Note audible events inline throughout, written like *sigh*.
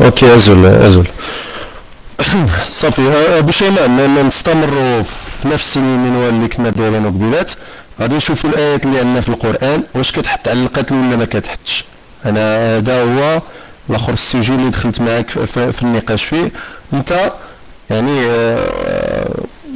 أوكي أزول أزول. صافي بشيماء نستمروا في نفس المنوال اللي كنا دايرينه قبيلات غادي نشوفوا الآيات اللي عندنا في القرآن. واش كتحط على القتل ولا ما كتحطش؟ أنا هذا هو الآخر السجل اللي دخلت معك في النقاش فيه. أنت يعني آه،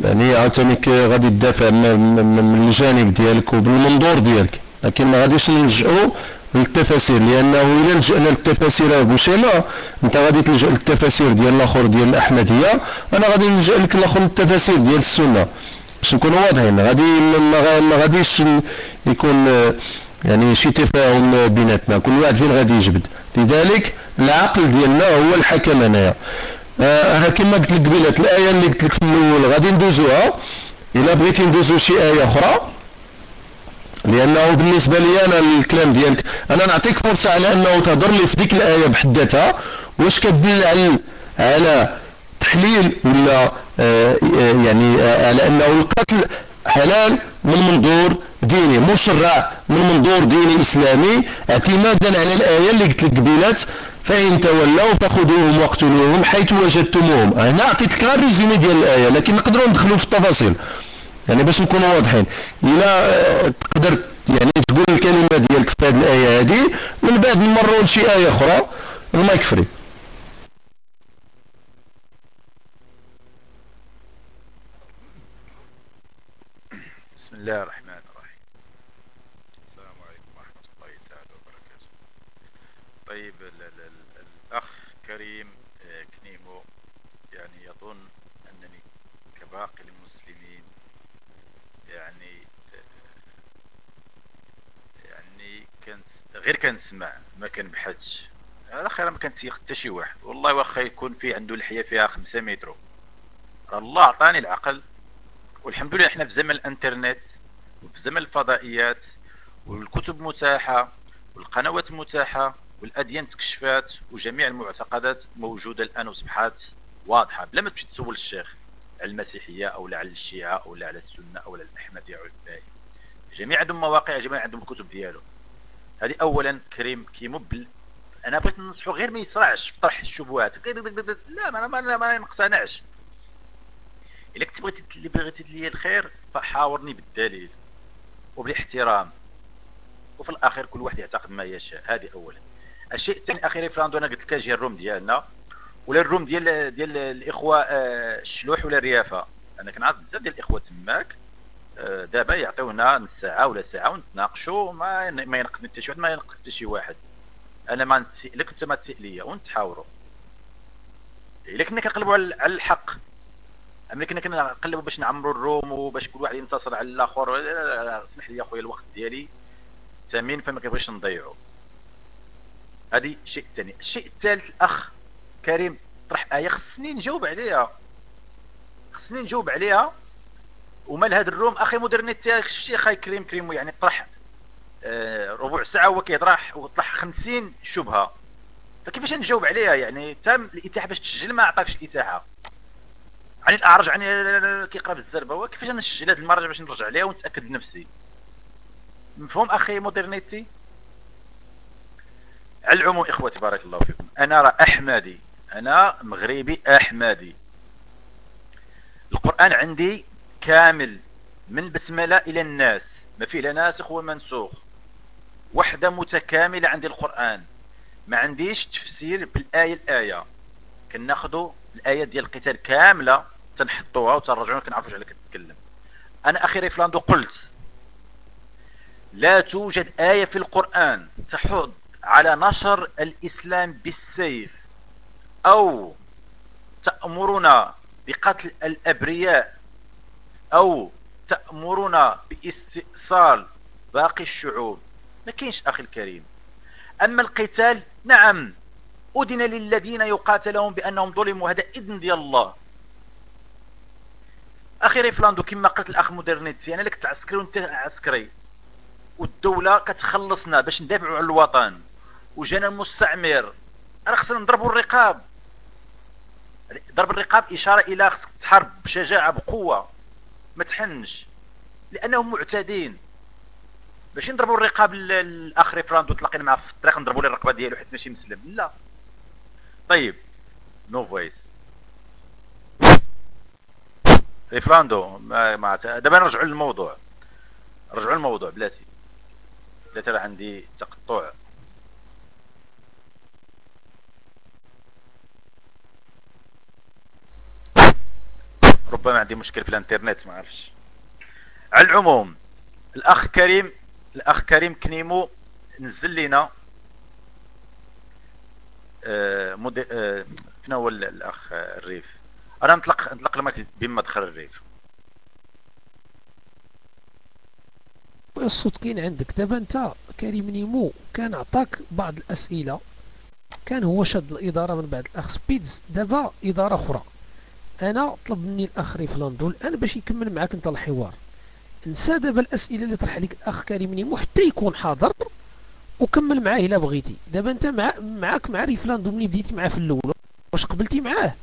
يعني عاوتاني غادي تدافع من الجانب ديالك وبالمنظور ديالك. لكن ما غاديش نلجؤوا للتفاسير لأنه الا لجأنا للتفاسير بوشيمه أنت غادي تلجأ للتفاسير ديال الآخر ديال الأحمدية أنا غادي نلجأ لك الآخر للتفاسير ديال السنة. باش نكونوا واضحين غادي ما غاديش يكون يعني شي تفاهم بيناتنا. كل واحد فين غادي يجبد. لذلك العقل ديالنا هو الحكم هنايا. آه كما قلت لك قبيله الآية اللي قلت لك في الأول غادي ندوزوها. إلا بغيتي ندوزو شي آية أخرى لأنه بالنسبة لي أنا الكلام ديالك أنا نعطيك فرصة على أنه تهضر لي في ديك الآية بحد واش كتدل على على تحليل ولا آه يعني آه على أنه القتل حلال من منظور ديني مشرع من منظور ديني إسلامي. اعتمادا على الآية اللي قلت لك قبيلات فإن تولوا فخذوهم واقتلوهم حيث وجدتموهم. أنا عطيت لك الريزومي ديال الآية لكن نقدروا ندخلوا في التفاصيل. يعني باش نكونوا واضحين. إلى تقدر يعني تقول الكلمة ديالك في هذه الآية هذه من بعد نمروا لشي آية أخرى المايك فري. بسم الله الرحمن الرحيم السلام عليكم ورحمة الله تعالى وبركاته طيب الأخ كريم آه، كنيمو يعني يظن أنني كباقي المسلمين يعني يعني كنت غير كنسمع ما كنبحثش على خير ما كنتيق حتى شي واحد. والله واخا يكون في عنده لحيه فيها خمسة متر الله عطاني العقل. والحمد لله إحنا في زمن الإنترنت وفي زمن الفضائيات والكتب متاحة والقنوات متاحة والأديان تكشفات وجميع المعتقدات موجودة الآن وصبحات واضحة. بلا ما تمشي تسول الشيخ على المسيحية أو على الشيعة أو على السنة أو على الأحمدية أو الباقي جميع عندهم مواقع جميع عندهم الكتب ديالهم هذه أولا كريم كيمبل أنا بغيت ننصحه غير ما يسرعش في طرح الشبهات. لا ما, ما, ما نقتنعش. إلا كنت بغيتي اللي بغيتي لي الخير فحاورني بالدليل وبالاحترام. وفي الاخير كل واحد يعتقد ما يشاء. هذه اولا. الشيء الثاني أخيرا فلاندو أنا قلت لك أجي الروم ديالنا. ولا الروم ديال ديال الإخوة آه، الشلوح ولا الريافة. أنا كنعرف بزاف ديال الإخوة تماك. دابا يعطيونا نص ساعة ولا ساعة ونتناقشوا ما ما ينقدني حتى شي واحد ما ينقد حتى شي واحد. أنا ما نسالك انت ما تسال ليا ونتحاوروا. إلا كنا كنقلبوا على الحق. ملي كنا كنقلبوا باش نعمروا الروم وباش كل واحد ينتصر على الآخر اسمح لي اخويا الوقت ديالي ثمين فما كنبغيش نضيعو. هذه الشيء الثاني الشيء الثالث الأخ كريم طرح آية خصني نجاوب عليها. خصني نجاوب عليها. ومال هذا الروم أخي مودرنيتي شتي أخي كريم كريم يعني طرح آه ربع ساعة هو كيطرح وطرح 50 شبهة. فكيفاش نجاوب عليها؟ يعني تم الإتاحة باش تسجل ما عطاكش اتاحه عن الاعرج عن كيقرأ بالزربه كيفاش نسجل هذه المره باش نرجع عليها ونتأكد نفسي؟ مفهوم أخي مودرنيتي؟ على العموم اخوتي بارك الله فيكم. أنا راه أحمدي. أنا مغربي أحمدي. القرآن عندي كامل من بسمله إلى الناس ما فيه لا ناسخ ومنسوخ وحدة متكاملة عندي القرآن. ما عنديش تفسير بالآية الآية. كناخذوا الايات ديال القتال كاملة تنحطوها وتنرجعوها كنعرفوا على كتتكلم أنا أخي ريفلاندو قلت لا توجد آية في القرآن تحض على نشر الإسلام بالسيف أو تأمرنا بقتل الأبرياء أو تأمرنا باستئصال باقي الشعوب. ما كاينش أخي الكريم. أما القتال نعم أذن للذين يقاتلون بأنهم ظلموا هذا إذن ديال الله. أخي ريفلاندو كما قلت الأخ مودرنيتي إلا كنتي عسكري وأنت عسكري. والدولة كتخلصنا باش ندافعوا على الوطن. وجانا المستعمر. أنا خصنا نضربوا الرقاب. ضرب الرقاب إشارة إلى خصك تحارب بشجاعة بقوة. ما تحنش لأنهم معتدين باش نضربوا الرقاب الاخ ريفراندو تلاقينا معاه في الطريق نضربوا له الرقبة ديالو حيت ماشي مسلم. لا. طيب. no voice ريفلاندو ما, ما دابا نرجعوا للموضوع. رجعوا للموضوع. بلاتي. بلاتي راه عندي تقطع. ربما عندي مشكل في الانترنت ما عرفش على العموم الأخ كريم الأخ كريم كنيمو نزل لنا آه مد... آه فين هو الأخ الريف؟ أنا نطلق نطلق المايك بما دخل الريف. الصوت كاين عندك. دابا أنت كريم نيمو كان عطاك بعض الأسئلة كان هو شاد الإدارة من بعد الأخ سبيدز دابا إدارة أخرى. أنا طلب مني الأخ ريفلاندو الان باش يكمل معاك أنت الحوار. نسى دابا الأسئلة اللي طرح عليك الاخ كريم نيمو حتى يكون حاضر وكمل معاه إلا بغيتي. دابا أنت مع معاك مع ريفلاندو ملي بديتي معاه في الأول. واش قبلتي معاه؟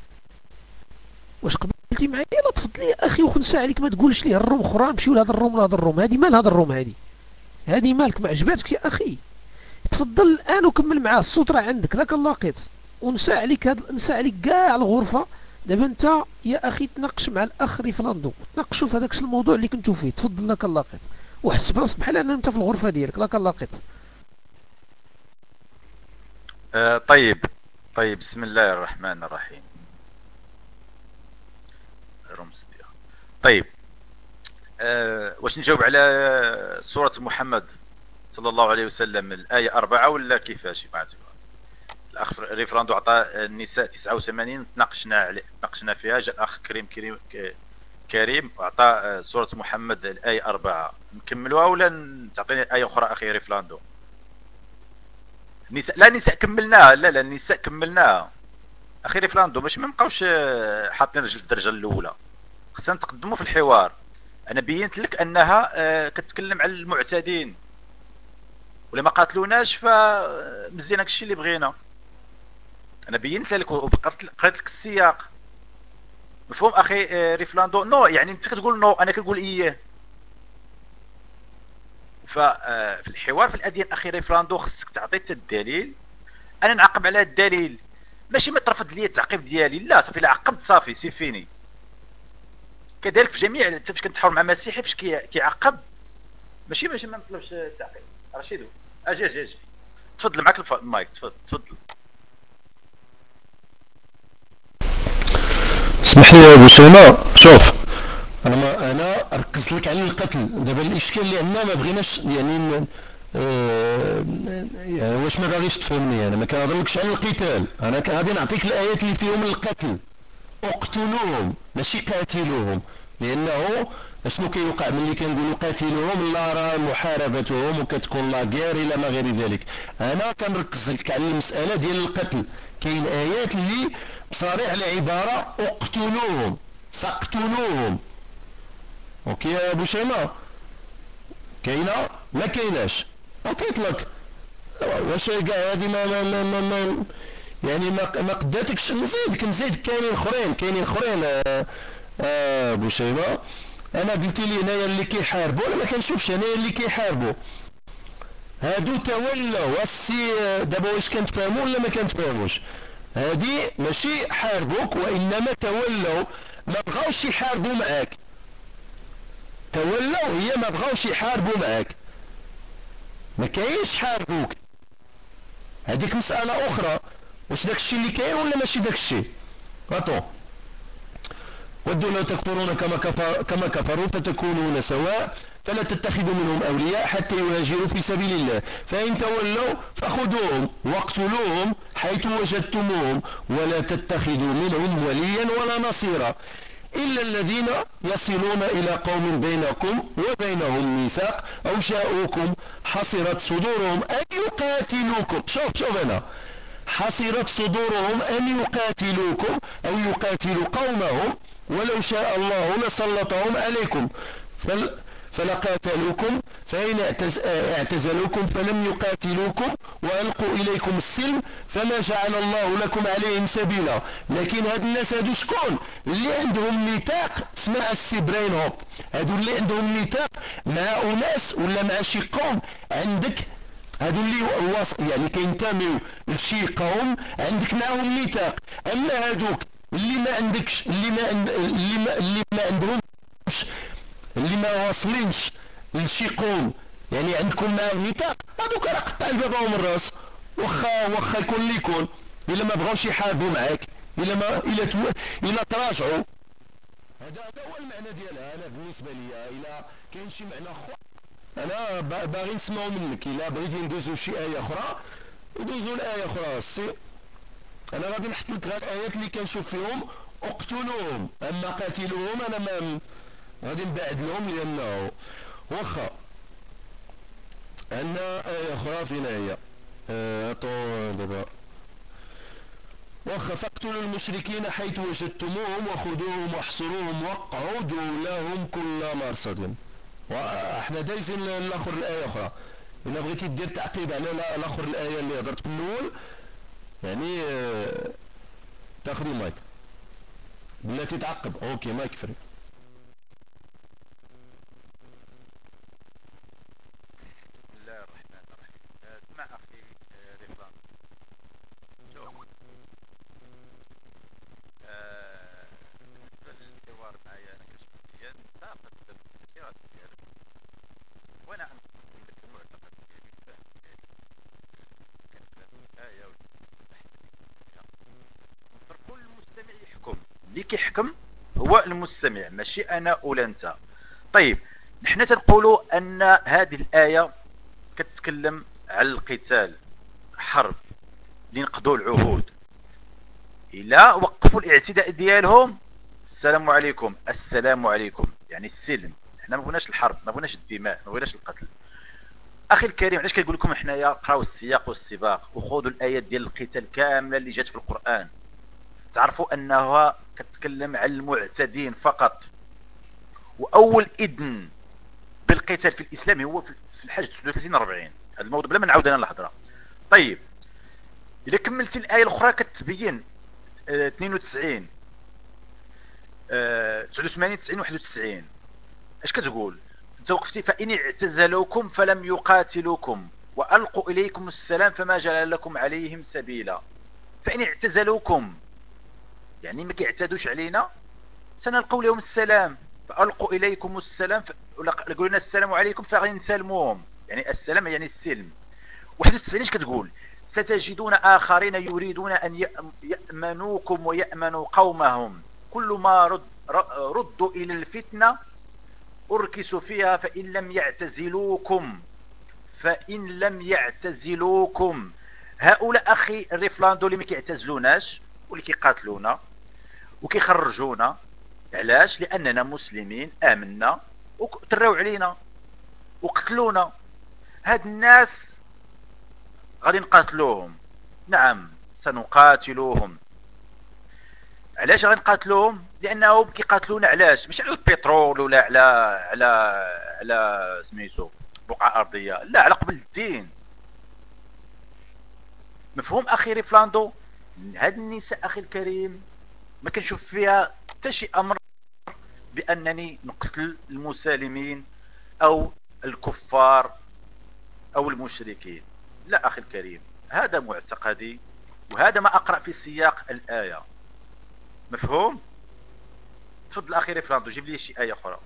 واش قبلتي معايا لا تفضل يا أخي وخنسى عليك. ما تقولش ليه ال room أخرى نمشيو لهذا ال room لهذا ال room. هذه مال هذا ال room هذه. هذه مالك. ما عجباتك يا أخي. تفضل الآن وكمل معاه. الصوت راه عندك. لك لاقيت ونسى عليك هاد نسى عليك كاع الغرفة. دابا انت يا أخي تناقش مع الاخ ريفلاندو تناقشوا في هذاك الموضوع اللي كنتو فيه. تفضل لك لاقيت وحس براسك بحال ان انت في الغرفة ديالك. لك لاقيت آه طيب. طيب بسم الله الرحمن الرحيم. طيب. أه واش نجاوب على سورة محمد صلى الله عليه وسلم الآية أربعة ولا كيفاش؟ ما الأخ ريفراندو عطى النساء 89 تناقشنا عليه تناقشنا فيها جاء الأخ كريم كريم كريم وعطى سورة محمد الآية أربعة. نكملوها ولا تعطيني آية أخرى أخي ريفلاندو نساء لا نساء كملناها لا لا النساء كملناها. أخي ريفلاندو باش ما نبقاوش آه، حاطين رجل في الدرجة الأولى. خصنا نتقدموا في الحوار. أنا بينت لك أنها آه، كتكلم على المعتدين. ولا ما قاتلوناش فمزيان هادشي اللي بغينا. أنا بينت لك وقريت قريت لك السياق. مفهوم أخي آه، ريفلاندو؟ no يعني أنت كتقول no أنا كنقول اياه ففي الحوار في الأديان أخي ريفلاندو خصك تعطي الدليل. أنا نعقب على الدليل. ماشي ما ترفض لي التعقيب ديالي. لا صافي لا عقبت صافي c'est fini كذلك في جميع انت فاش كنتحاور مع مسيحي فاش كيعقب. ماشي ماشي ما نطلبش التعقيب. رشيدو. أجي أجي أجي. تفضل معك المايك تفضل تفضل. اسمح لي يا أبو سوما شوف. أنا أنا ركزت لك على القتل. دابا الإشكال اللي عندنا ما بغيناش يعني آه، يعني واش ما باغيش تفهمني أنا. ما كنهضرلكش على القتال. أنا غادي نعطيك الآيات اللي فيهم القتل. اقتلوهم. ماشي قاتلوهم. لأنه اشنو كيوقع ملي كنقولوا قاتلوهم لا راه محاربتهم وكتكون لا غير إلى ما غير ذلك. أنا كنركز لك على المسألة ديال القتل. كاين آيات اللي بصريح العبارة اقتلوهم فاقتلوهم. okay يا أبو شيماء؟ كاينة ما كايناش عطيت لك واش كاع هادي ما ما ما, ما, ما يعني ما ما قداتكش نزيدك نزيد. كاينين أخرين كاينين أخرين آه آه أبو شيبه أنا قلت لي هنايا اللي كيحاربوا أنا ما كنشوفش هنايا اللي كيحاربوا. هادو تولوا السي دابا واش كنتفاهموا ولا ما كنتفاهموش؟ هادي ماشي حاربوك وإنما تولوا ما بغاوش يحاربوا معاك. تولوا هي ما بغاوش يحاربوا معاك. ما كاينش حاربوك. هذيك مسألة أخرى. واش داك الشيء اللي كاين ولا ماشي داك الشيء اتو ودوا لو تكفرون كما كفر كما كفروا فتكونون سواء فلا تتخذوا منهم أولياء حتى يهاجروا في سبيل الله. فإن تولوا فخذوهم واقتلوهم حيث وجدتموهم ولا تتخذوا منهم وليا ولا نصيرا إلا الذين يصلون إلى قوم بينكم وبينهم ميثاق أو جاءوكم حصرت صدورهم أن يقاتلوكم. شوف شوف هنا. حصرت صدورهم أن يقاتلوكم أو يقاتلوا قومهم ولو شاء الله لسلطهم عليكم. فل فلقاتلوكم فإن اعتزلوكم فلم يقاتلوكم وألقوا إليكم السلم فما جعل الله لكم عليهم سبيلا. لكن هاد الناس هادو شكون؟ اللي عندهم ميثاق اسمها السيبرين هوب. هادو اللي عندهم ميثاق مع أناس ولا مع شي قوم. عندك هادو اللي يعني كينتميو لشي قوم عندك معاهم ميثاق أما هادوك اللي ما عندكش اللي ما عند اللي ما اللي ما عندهمش اللي ما واصلينش لشي قوم يعني عندكم معاهم ميثاق هادوك راه قطع البابهم الراس. واخا واخا يكون اللي يكون. إلا ما بغاوش يحاربوا معاك. إلا ما إلا تو... إلا تراجعوا. هذا هذا هو المعنى ديالها. أنا بالنسبة لي إلا كاين شي معنى اخر أنا باغي نسمعوا منك. إلا بغيتي ندوزو شي آية أخرى ندوزو الايه أخرى السي أنا غادي نحط لك غير الآيات اللي كنشوف فيهم. اقتلوهم. أما قاتلوهم أنا ما غادي نبعد لهم لأنه واخا عندنا آية أخرى فين هي عطو أه دابا. واخا فاقتلوا المشركين حيث وجدتموهم وخذوهم واحصروهم واقعدوا لهم كل مرصد. وإحنا دايزين الآخر الآية أخرى. إلا بغيتي دير تعقيب على الآخر الآية اللي هضرت في الأول. يعني آه تاخذي مايك. بلاتي تعقب. okay mic free. كيحكم هو المستمع ماشي أنا ولا أنت. طيب نحن تنقولوا أن هذه الآية كتكلم على القتال حرب لنقضوا العهود. الا وقفوا الاعتداء ديالهم السلام عليكم السلام عليكم. يعني السلم. حنا ما بغيناش الحرب ما بغيناش الدماء ما بغيناش القتل. أخي الكريم علاش كنقول لكم حنايا قراو السياق والسباق وخذوا الآيات ديال القتال كاملة اللي جات في القرآن؟ تعرفوا أنها كتكلم على المعتدين فقط. وأول إذن بالقتال في الإسلام هو في الحج 39 40 هذا الموضوع بلا ما نعاود أنا الهضره طيب اذا كملت الآية الأخرى كتبين 92 89 90 91 اش كتقول؟ أنت وقفتي فإن اعتزلوكم فلم يقاتلوكم وألقوا إليكم السلام فما جعل لكم عليهم سبيلا. فإن اعتزلوكم يعني ما كيعتادوش علينا. سنلقوا لهم السلام. فألقوا إليكم السلام. قالوا لنا السلام عليكم فغادي نسلموهم. يعني السلام يعني السلم. 91 إيش كتقول؟ ستجدون آخرين يريدون أن يأمنوكم ويأمنوا قومهم. كل ما رد ردوا إلى الفتنة أركسوا فيها فإن لم يعتزلوكم. فإن لم يعتزلوكم. هؤلاء أخي الريفلاندو اللي ما كيعتزلوناش واللي كيقاتلونا. وكيخرجونا. علاش؟ لأننا مسلمين آمنا وتراو علينا وقتلونا. هاد الناس غادي نقاتلوهم. نعم سنقاتلوهم. علاش غادي نقاتلوهم؟ لأنهم كيقاتلونا علاش؟ مش على البترول ولا على على على سميتو بقعة أرضية. لا على قبل الدين. مفهوم أخي ريفلاندو؟ هاد النساء أخي الكريم ما كنشوف فيها حتى شي أمر بأنني نقتل المسالمين أو الكفار أو المشركين. لا أخي الكريم هذا معتقدي وهذا ما أقرأ في سياق الآية. مفهوم؟ تفضل أخي ريفراندو جيب لي شي آية أخرى.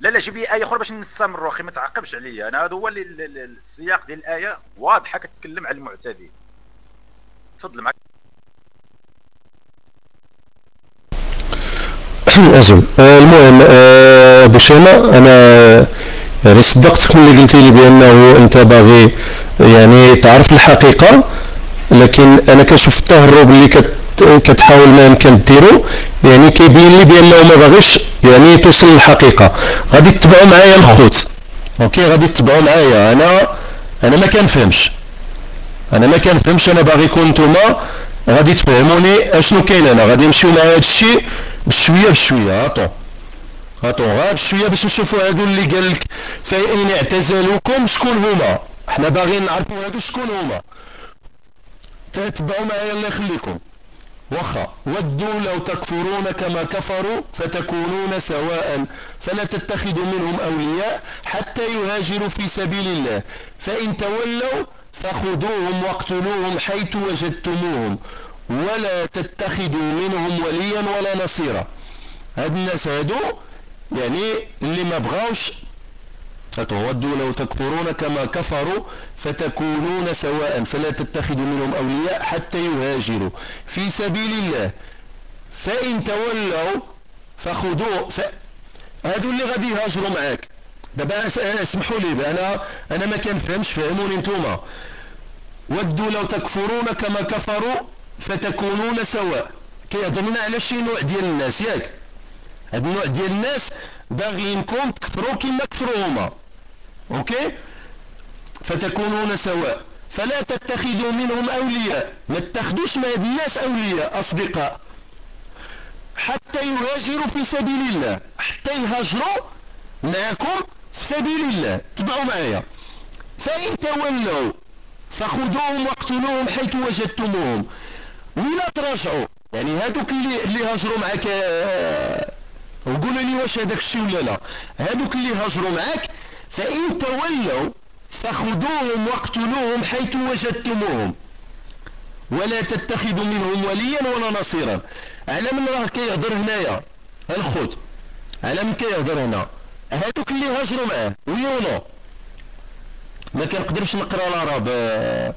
لا لا جيب لي آية أخرى باش نستمروا أخي ما تعقبش عليا. أنا هذا هو السياق ديال الآية واضحه كتكلم على المعتدين تفضل معك أزل آه، المهم آه، بشيمة أنا يعني صدقتك اللي قلتي لي بأنه أنت باغي يعني تعرف الحقيقة لكن أنا كنشوف التهرب اللي كت كتحاول ما يمكن ديرو يعني كيبين لي بأنه ما باغيش يعني توصل للحقيقة. غادي تتبعوا معايا الخوت. okay غادي تتبعوا معايا. أنا أنا ما كنفهمش. أنا ما كنفهمش أنا باغيكم نتوما. غادي تفهموني أشنو كاين أنا. غادي نمشيو مع هذا الشيء بشويه بشوية هاتو. هاتو غير بشويه باش نشوفوا هادو اللي قال لك فإن اعتزلوكم شكون هما؟ حنا باغيين نعرفوا هادو شكون هما. تتبعوا معايا الله يخليكم. واخا ودوا لو تكفرون كما كفروا فتكونون سواء. فلا تتخذوا منهم أولياء حتى يهاجروا في سبيل الله. فإن تولوا فخذوهم واقتلوهم حيث وجدتموهم. ولا تتخذوا منهم وليا ولا نصيرا. هاد الناس هادو يعني اللي ما بغاوش فتودوا لو تكفرون كما كفروا فتكونون سواء فلا تتخذوا منهم أولياء حتى يهاجروا. في سبيل الله فإن تولوا فخذوا ف... هادو اللي غادي يهاجروا معاك. دابا اسمحوا لي أنا أنا ما كنفهمش فهموني نتوما. ودوا لو تكفرون كما كفروا فتكونون سواء. كيهضرنا على شي نوع ديال الناس ياك؟ هاد النوع ديال الناس باغيينكم تكفروا كما كفروا هما. أوكي؟ فتكونون سواء. فلا تتخذوا منهم أولياء. ما تتخذوش من هاد الناس أولياء أصدقاء. حتى يهاجروا في سبيل الله. حتى يهاجروا معكم في سبيل الله. تبعوا معايا. فإن تولوا فخذوهم واقتلوهم حيث وجدتموهم. ولا تراجعوا. يعني هذوك اللي اللي هاجروا معك آه، وقولوا لي واش هذاك الشيء ولا لا. هذوك اللي هاجروا معك فإن تولوا فخذوهم واقتلوهم حيث وجدتموهم. ولا تتخذوا منهم وليا ولا نصيرا. على من راه كيهضر هنايا. الخوت. على من كيهضر هنا. هذوك اللي هاجروا معاه ويونو ما كنقدرش نقرا العرب آه،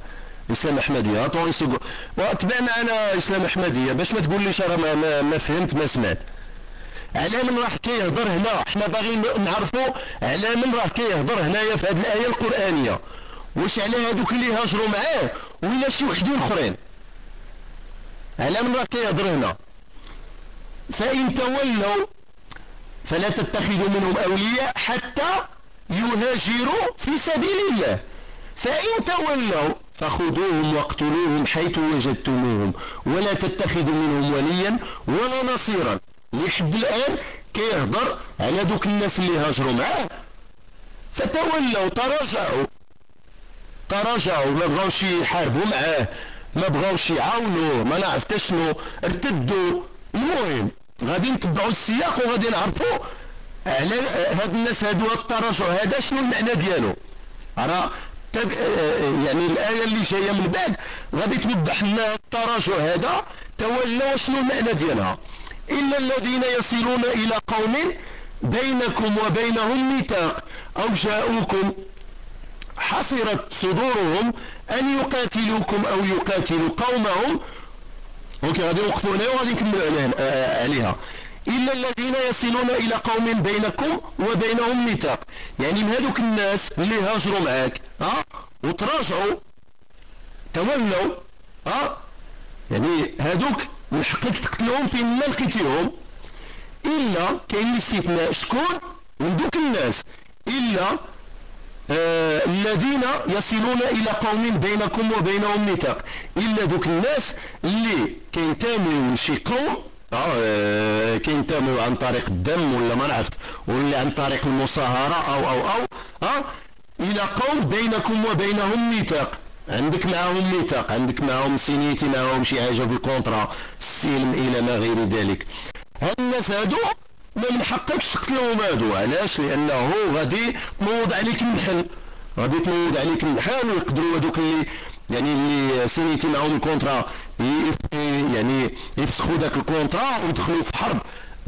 إسلام أحمدية. طون يسوق وتبع معنا إسلام أحمدية. باش ما تقول ليش راه ما, ما فهمت ما سمعت. على من راه كيهضر هنا؟ حنا باغيين نعرفوا على من راه كيهضر هنايا في هذه الآية القرآنية. واش على هذوك اللي هاجروا معاه؟ ولا شي وحدين أخرين. على من راه كيهضر هنا؟ فإن تولوا فلا تتخذوا منهم أولياء حتى يهاجروا في سبيل الله. فإن تولوا فخذوهم واقتلوهم حيث وجدتموهم ولا تتخذوا منهم وليا ولا نصيرا. لحد الآن كيهضر على دوك الناس اللي هاجروا معاه. فتولوا تراجعوا. تراجعوا ما بغاوش يحاربوا معاه ما بغاوش يعاونوه ما نعرف شنو ارتدوا. المهم غادي نتبعوا السياق وغادي نعرفوا على هاد الناس هادو التراجع هذا شنو المعنى ديالو؟ راه يعني الآية اللي جاية من بعد غادي توضح لنا التراجع هذا تولى شنو المعنى ديالها؟ إلا الذين يصلون إلى قوم بينكم وبينهم ميثاق أو جاءوكم حصرت صدورهم أن يقاتلوكم أو يقاتلوا قومهم. أوكي غادي نوقفوا هنا وغادي نكملوا عليها. إلا الذين يصلون إلى قوم بينكم وبينهم ميثاق. يعني من هذوك الناس اللي هاجروا معاك ها وتراجعوا تولوا ها يعني هذوك من حقك تقتلهم فين ما لقيتيهم. إلا كاين الاستثناء. شكون؟ من دوك الناس. إلا آه الذين يصلون إلى قوم بينكم وبينهم ميثاق. إلا دوك الناس اللي كينتميو لشي قوم آه كينتميو عن طريق الدم ولا ما نعرف ولا عن طريق المصاهرة أو أو أو آه إلى قوم بينكم وبينهم ميثاق. عندك معهم ميثاق عندك معهم سينيتي معهم شي حاجة في ال contrat السلم إلى ما غير ذلك. هاد الناس هادو ما من حقكش تقتلهم هادو علاش؟ لأنه غادي تنوض عليك المحل غادي تنوض عليك المحل ويقدروا هادوك اللي يعني اللي سينيتي معهم ال contrat. يعني يفسخوا ذاك ال contrat ويدخلوا في حرب.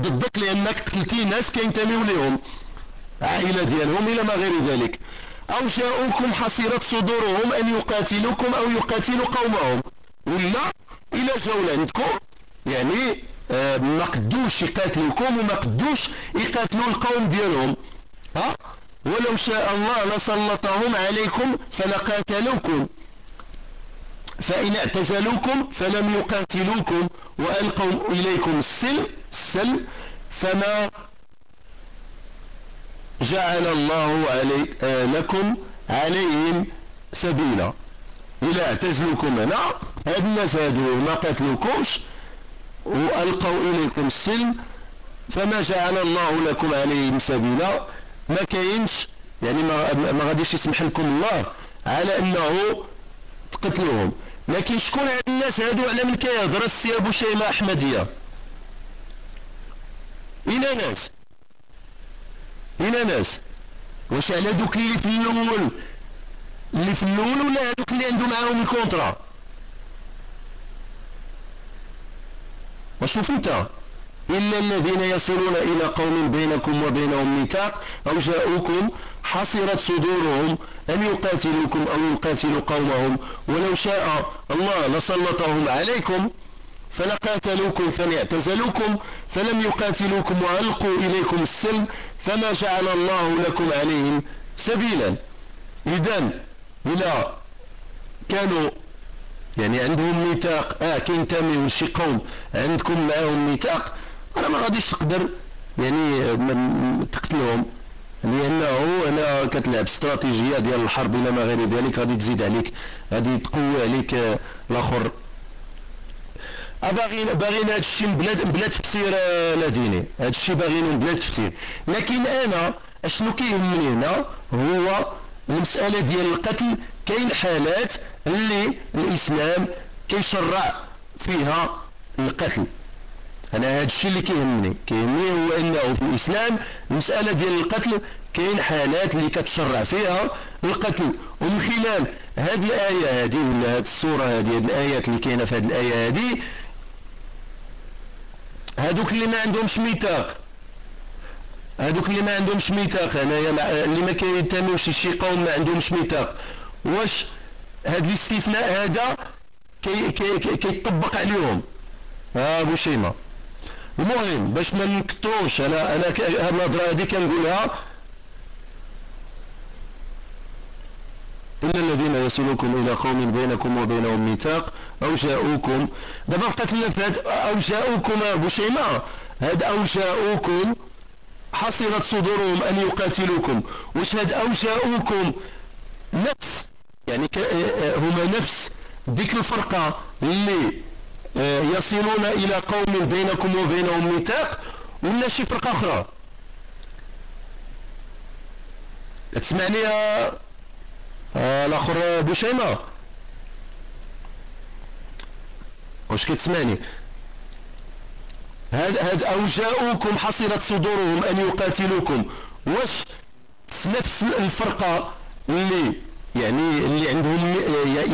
ضدك لأنك قتلتي ناس كينتميو ليهم. عائلة ديالهم إلى ما غير ذلك. أو جاءوكم حصيرت صدورهم أن يقاتلوكم أو يقاتلوا قومهم. ولا إلى جولة عندكم يعني آه ما قدوش يقاتلوكم وما قدوش يقاتلوا القوم ديالهم. ها؟ ولو شاء الله لسلطهم عليكم فلقاتلوكم. فإن اعتزلوكم فلم يقاتلوكم وألقوا إليكم السلم السلم فما جعل الله علي آه لكم عليهم سبيلا. إلى اعتزلوكم هنا هاد الناس هادو ما قتلوكمش وألقوا إليكم السلم فما جعل الله لكم عليهم سبيلا. ما كاينش يعني ما غاديش يسمح لكم الله على أنه تقتلوهم. لكن شكون هاد الناس هادو على من كيهضر السي ابو شيماء أحمدية؟ إلى ناس. إلى ناس. واش على دوك اللي في الأول؟ اللي في الأول ولا هذوك اللي عنده معاهم الكونترا؟ وشوف انت. إلا الذين يصلون إلى قوم بينكم وبينهم ميثاق أو جاءوكم حصرت صدورهم أن يقاتلوكم أو يقاتلوا قومهم. ولو شاء الله لسلطهم عليكم فلقاتلوكم فليعتزلوكم فلم يقاتلوكم وألقوا إليكم السلم فما جعل الله لكم عليهم سبيلا. إذا إذا كانوا يعني عندهم ميثاق آه كينتميو لشي قوم عندكم معاهم ميثاق أنا ما غاديش تقدر يعني تقتلهم. لأنه أنا كتلعب استراتيجية ديال الحرب إلى ما غير ذلك غادي تزيد عليك غادي تقوي عليك آه، الآخر. باغيين باغيين هذا الشيء بلا بلا تفسير آه، لا ديني. هذا الشيء باغيين بلا تفسير لكن أنا أشنو كيهمني هنا؟ هو المسألة ديال القتل. كاين حالات اللي الإسلام كيشرع فيها القتل. أنا هذا الشيء اللي كيهمني. كيهمني هو انه في الإسلام المساله ديال القتل كاين حالات اللي كتشرع فيها القتل. ومن خلال هذه الآية هذه ولا هذه السورة هذه هذه الآيات اللي كاينة في هذه الآية هذه هذوك اللي ما عندهمش ميثاق. هذوك اللي ما عندهمش ميثاق. انايا اللي ما كينتميوش لشي قوم ما عندهمش ميثاق. واش هذا الاستثناء هذا كيطبق كي كي عليهم؟ ها أبو شيمه المهم باش ما نكتوش أنا أنا النظره هذه كنقولها إن الذين يصلوكم إلى قوم بينكم وبينهم ميثاق أو جاءوكم دابا بقات لنا أو جاءوكم أبو شيماء هاد أو جاءوكم حصلت صدورهم أن يقاتلوكم. واش هاد أو جاءوكم نفس يعني آه، آه، هما نفس ديك الفرقة اللي يصلون إلى قوم بينكم وبينهم ميثاق ولا شي فرقة أخرى تسمعني يا الآخر بوشيمة واش كتسمعني؟ هاد هاد أو جاءوكم حصلت صدورهم أن يقاتلوكم. واش في نفس الفرقة اللي يعني اللي عندهم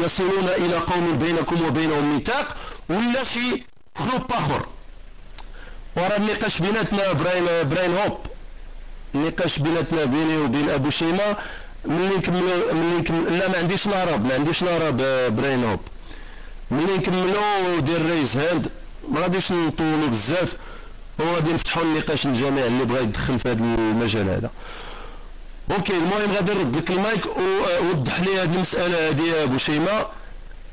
يصلون إلى قوم بينكم وبينهم ميثاق ولا شي خلوب آخر. ورا النقاش بيناتنا براين براين هوب. النقاش بيناتنا بيني وبين أبو شيماء. ملي نكملو ملي لا ما عنديش العرب ما عنديش العرب براين هوب. ملي نكملو دير raise hand ما غاديش نطولو بزاف. وغادي نفتحو النقاش للجميع اللي بغا يدخل في هذا المجال هذا. ok المهم غادي نرد لك المايك ووضح لي هذه المسألة هذه أبو شيماء.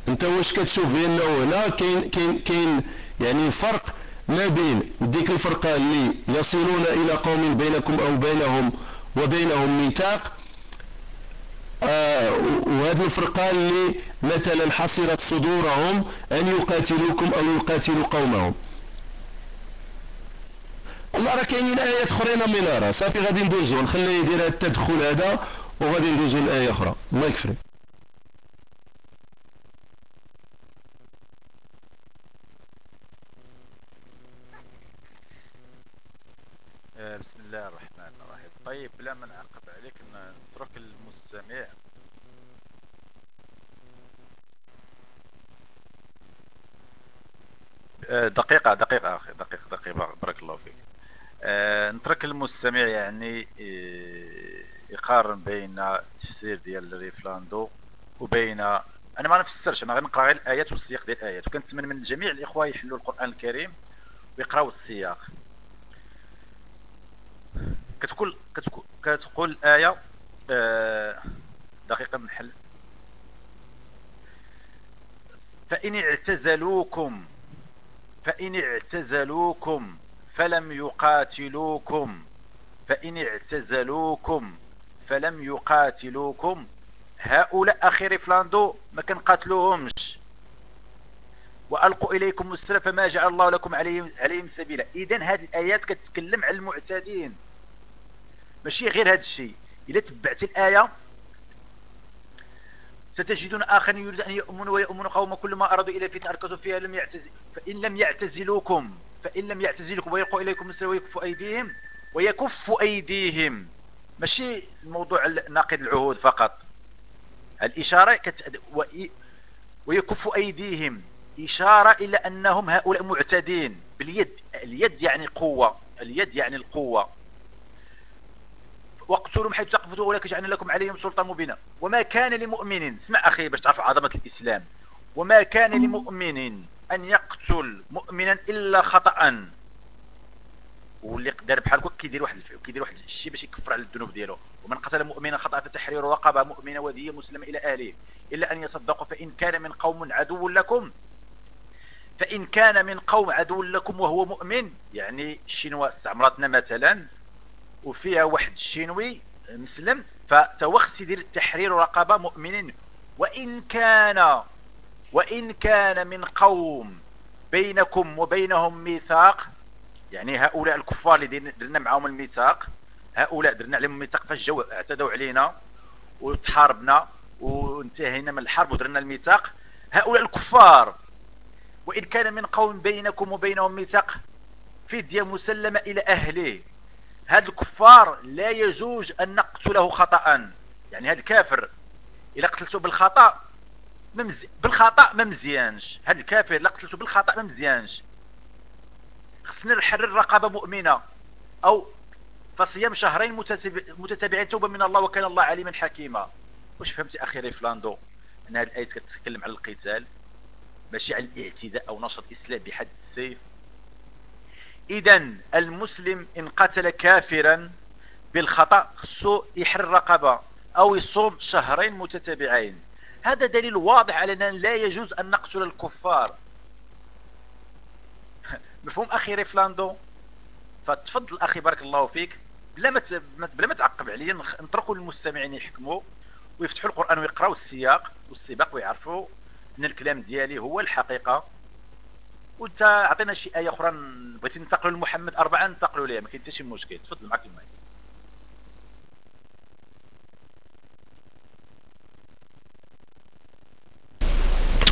انت واش كتشوف بانه هنا كاين كاين كاين يعني فرق ما بين ديك الفرقة اللي يصلون إلى قوم بينكم أو بينهم وبينهم ميثاق آه وهذه الفرقة اللي مثلا حصرت صدورهم أن يقاتلوكم أو يقاتلوا قومهم. الله راه كاينين آيات أخرين من صافي غادي ندوزو نخليه يدير التدخل هذا وغادي ندوزو لآية أخرى. الله يكفرك بسم الله الرحمن الرحيم طيب بلا ما نعقب عليك نترك المستمع آه، دقيقة دقيقة أخي دقيقة دقيقة بارك الله فيك. أه نترك المستمع يعني آه، يقارن بين التفسير ديال ريفلاندو وبين أنا ما نفسرش أنا غنقرا غير الآيات والسياق ديال الآيات وكنتمنى من جميع الإخوة يحلوا القرآن الكريم ويقراو السياق. كتقول كتقول كتقول الآية آه، دقيقة من حل فإن اعتزلوكم فإن اعتزلوكم فلم يقاتلوكم. فإن اعتزلوكم فلم يقاتلوكم. هؤلاء أخي ريفلاندو ما كنقاتلوهمش. وألقوا إليكم السلف فما جعل الله لكم عليهم عليهم سبيلا. اذا هذه الآيات كتتكلم على المعتدين. ماشي غير هذا الشيء. إلا تبعتي الآية ستجدون آخر يريد أن يؤمنوا ويؤمنوا قوم كل ما أرادوا إلى فتنة أركزوا فيها لم يعتزل فإن لم يعتزلوكم فإن لم يعتزلوكم ويلقوا إليكم مثل ويكفوا أيديهم ويكفوا أيديهم. ماشي الموضوع ناقض العهود فقط. الإشارة كت... ويكف أيديهم. إشارة إلى أنهم هؤلاء معتدين. باليد اليد يعني قوة اليد يعني القوة. واقتلوا حيث تقفتوا ولك جعلنا لكم عليهم سلطة مبينة وما كان لمؤمن اسمع أخي باش تعرف عظمة الإسلام. وما كان لمؤمن أن يقتل مؤمنا إلا خطأ. واللي قدر بحال هكا كيدير واحد كيدير واحد الشيء باش يكفر على الذنوب ديالو. ومن قتل مؤمنا خطأ فتحرير رقبه مؤمنه وديه مسلمه إلى اهله إلا أن يصدقوا فإن كان من قوم عدو لكم. فإن كان من قوم عدو لكم وهو مؤمن يعني الشينوا استعمرتنا مثلا؟ وفيها واحد الشينوي مسلم. فتوخس يدير تحرير رقبه مؤمن. وإن كان وإن كان من قوم بينكم وبينهم ميثاق يعني هؤلاء الكفار اللي درنا معهم الميثاق هؤلاء درنا عليهم الميثاق فاش جاو اعتدوا علينا وتحاربنا وانتهينا من الحرب ودرنا الميثاق. هؤلاء الكفار وإن كان من قوم بينكم وبينهم ميثاق فدية مسلمة إلى أهله. هذا الكفار لا يجوز أن نقتله خطأ يعني هذا الكافر إذا قتلته بالخطأ ممز... بالخطأ ما مزيانش. هذا الكافر إذا قتلته بالخطأ ما مزيانش. خصنا نحرر رقبة مؤمنة أو فصيام شهرين متتابعين توبة من الله وكان الله عليما حكيما. واش فهمتي أخي ريفلاندو؟ أن هذه الآية كتتكلم على القتال. ماشي على الاعتداء أو نشر الإسلام بحد السيف. إذا المسلم إن قتل كافرا بالخطأ خصو يحرر رقبة أو يصوم شهرين متتابعين. هذا دليل واضح على أن لا يجوز أن نقتل الكفار. *laughs* مفهوم أخي ريفلاندو؟ فتفضل أخي بارك الله فيك. بلا ما بلا ما تعقب عليا نتركوا للمستمعين يحكموا ويفتحوا القرآن ويقرأوا السياق والسباق ويعرفوا إن الكلام ديالي هو الحقيقة. وانت عطينا شي آية أخرى بغيتي ننتقلوا لمحمد أربعة ننتقلوا ليها ما كاين حتى شي مشكل. تفضل معك المايك.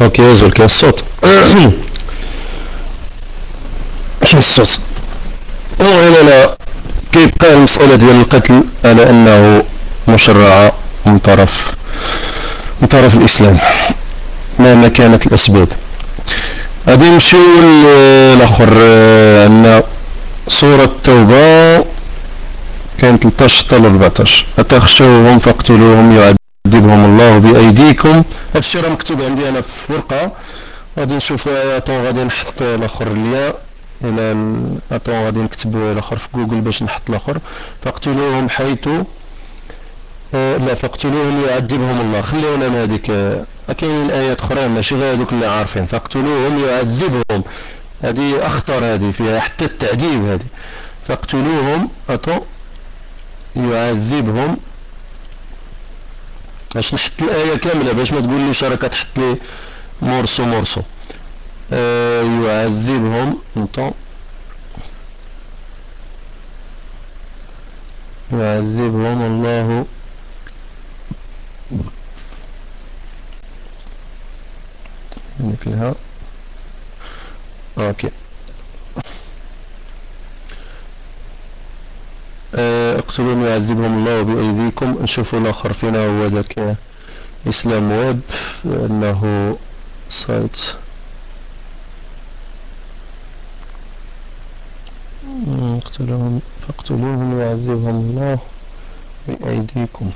أوكي يزول كاين الصوت. الصوت؟ وهنا كيبقى المسألة ديال القتل على أنه مشرعة من طرف من طرف الإسلام. مهما كانت الأسباب. غادي نمشيو لآخر عندنا سورة التوبة كان 13 حتى ل 14 أتخشوهم فاقتلوهم يعذبهم الله بأيديكم. هادشي راه مكتوب عندي أنا في ورقة غادي نشوف آيات غادي نحط الآخر الياء إلى اتون غادي نكتب الآخر في جوجل باش نحط الآخر. فاقتلوهم حيث آه لا فاقتلوهم يعذبهم الله. خليونا من هذيك كاينين ايات أخرى ماشي غير هذوك اللي عارفين فاقتلوهم يعذبهم. هذه أخطر هذه فيها حتى التعذيب هذه. فاقتلوهم أتو يعذبهم. باش نحط الآية كاملة باش ما تقول لي شركه تحط لي مرسو مرسو. آه، يعذبهم نطو يعذبهم الله ok. آه، اقتلون يعذبهم الله بأيديكم. نشوفوا الآخر فينا هو ذاك إسلام ويب إنه site اقتلوهم فاقتلوهم ويعذبهم الله بأيديكم.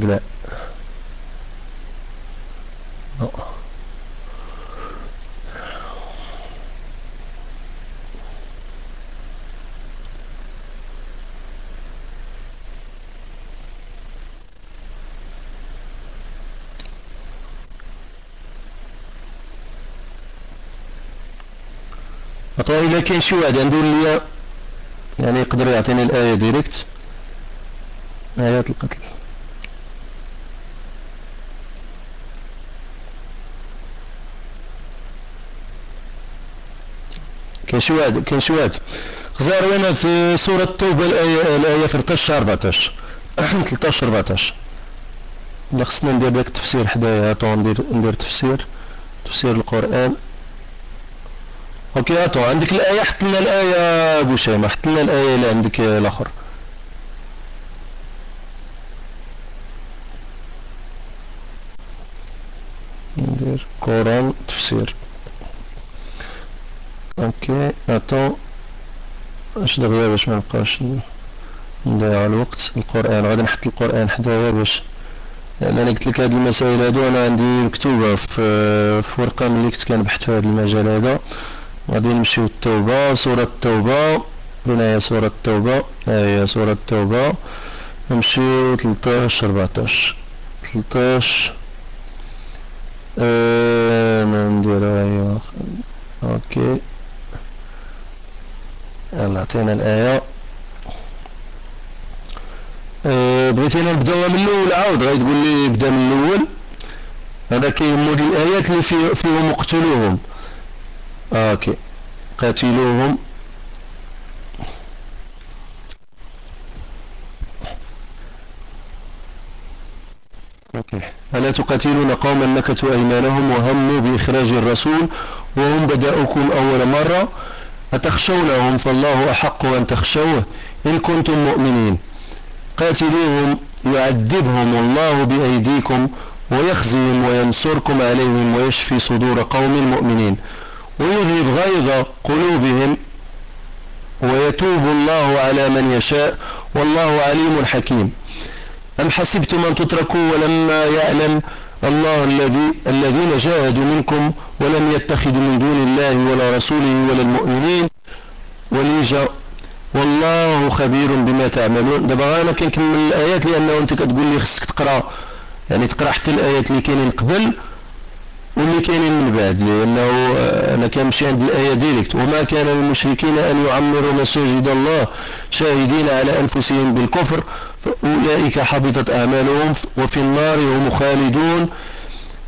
رجلاء طيب إلا كاين شي واحد عنده ليا يعني يقدر يعطيني الآية ديريكت آيات القتل. كاين شي واحد زاروينا في سورة التوبة الآية الآية 13 14 13 14 لا خصنا ندير داك التفسير حدايا. طون ندير ندير تفسير. تفسير القرآن. ok attends عندك الآية حط لنا الآية أبو شيمة حط لنا الآية اللي عندك الآخر. ندير قرآن تفسير. ok attends اش دغيا باش ما نبقاش نضيع الوقت القرآن غادي نحط القرآن حدايا باش لأن أنا قلت لك هاد المسائل هادو أنا عندي مكتوبة في في ملي كنت كنبحث في هذا المجال هذا غادي نمشيو التوبة سورة التوبة هنا هي سورة التوبة ها هي سورة التوبة نمشيو 13 14 13 آه نديرها هي أوكي يلا عطينا الآية. أه بغيتينا نبداو من الأول عاود غادي تقول لي بدا من الأول. هذا كيهمو الآيات اللي فيه فيهم اقتلوهم ok. قاتلوهم. ok. ألا تقاتلون قوما نكثوا أيمانهم وهموا بإخراج الرسول وهم بدأوكم أول مرة؟ أتخشونهم فالله أحق أن تخشوه إن كنتم مؤمنين. قاتلوهم يعذبهم الله بأيديكم ويخزيهم وينصركم عليهم ويشفي صدور قوم مؤمنين. ويذهب غيظ قلوبهم ويتوب الله على من يشاء والله عليم حكيم. أم حسبتم أن تتركوا ولما يعلم الله الذي الذين جاهدوا منكم ولم يتخذوا من دون الله ولا رسوله ولا المؤمنين وليجا والله خبير بما تعملون. دابا أنا كنكمل الآيات لأنه أنت كتقول لي خصك تقرأ. يعني تقرأ حتى الآيات اللي كاينين قبل واللي كاينين من بعد لأنه أنا كنمشي عند الآية ديريكت وما كان للمشركين أن يعمروا مساجد الله شاهدين على أنفسهم بالكفر فأولئك حبطت أعمالهم وفي النار هم خالدون.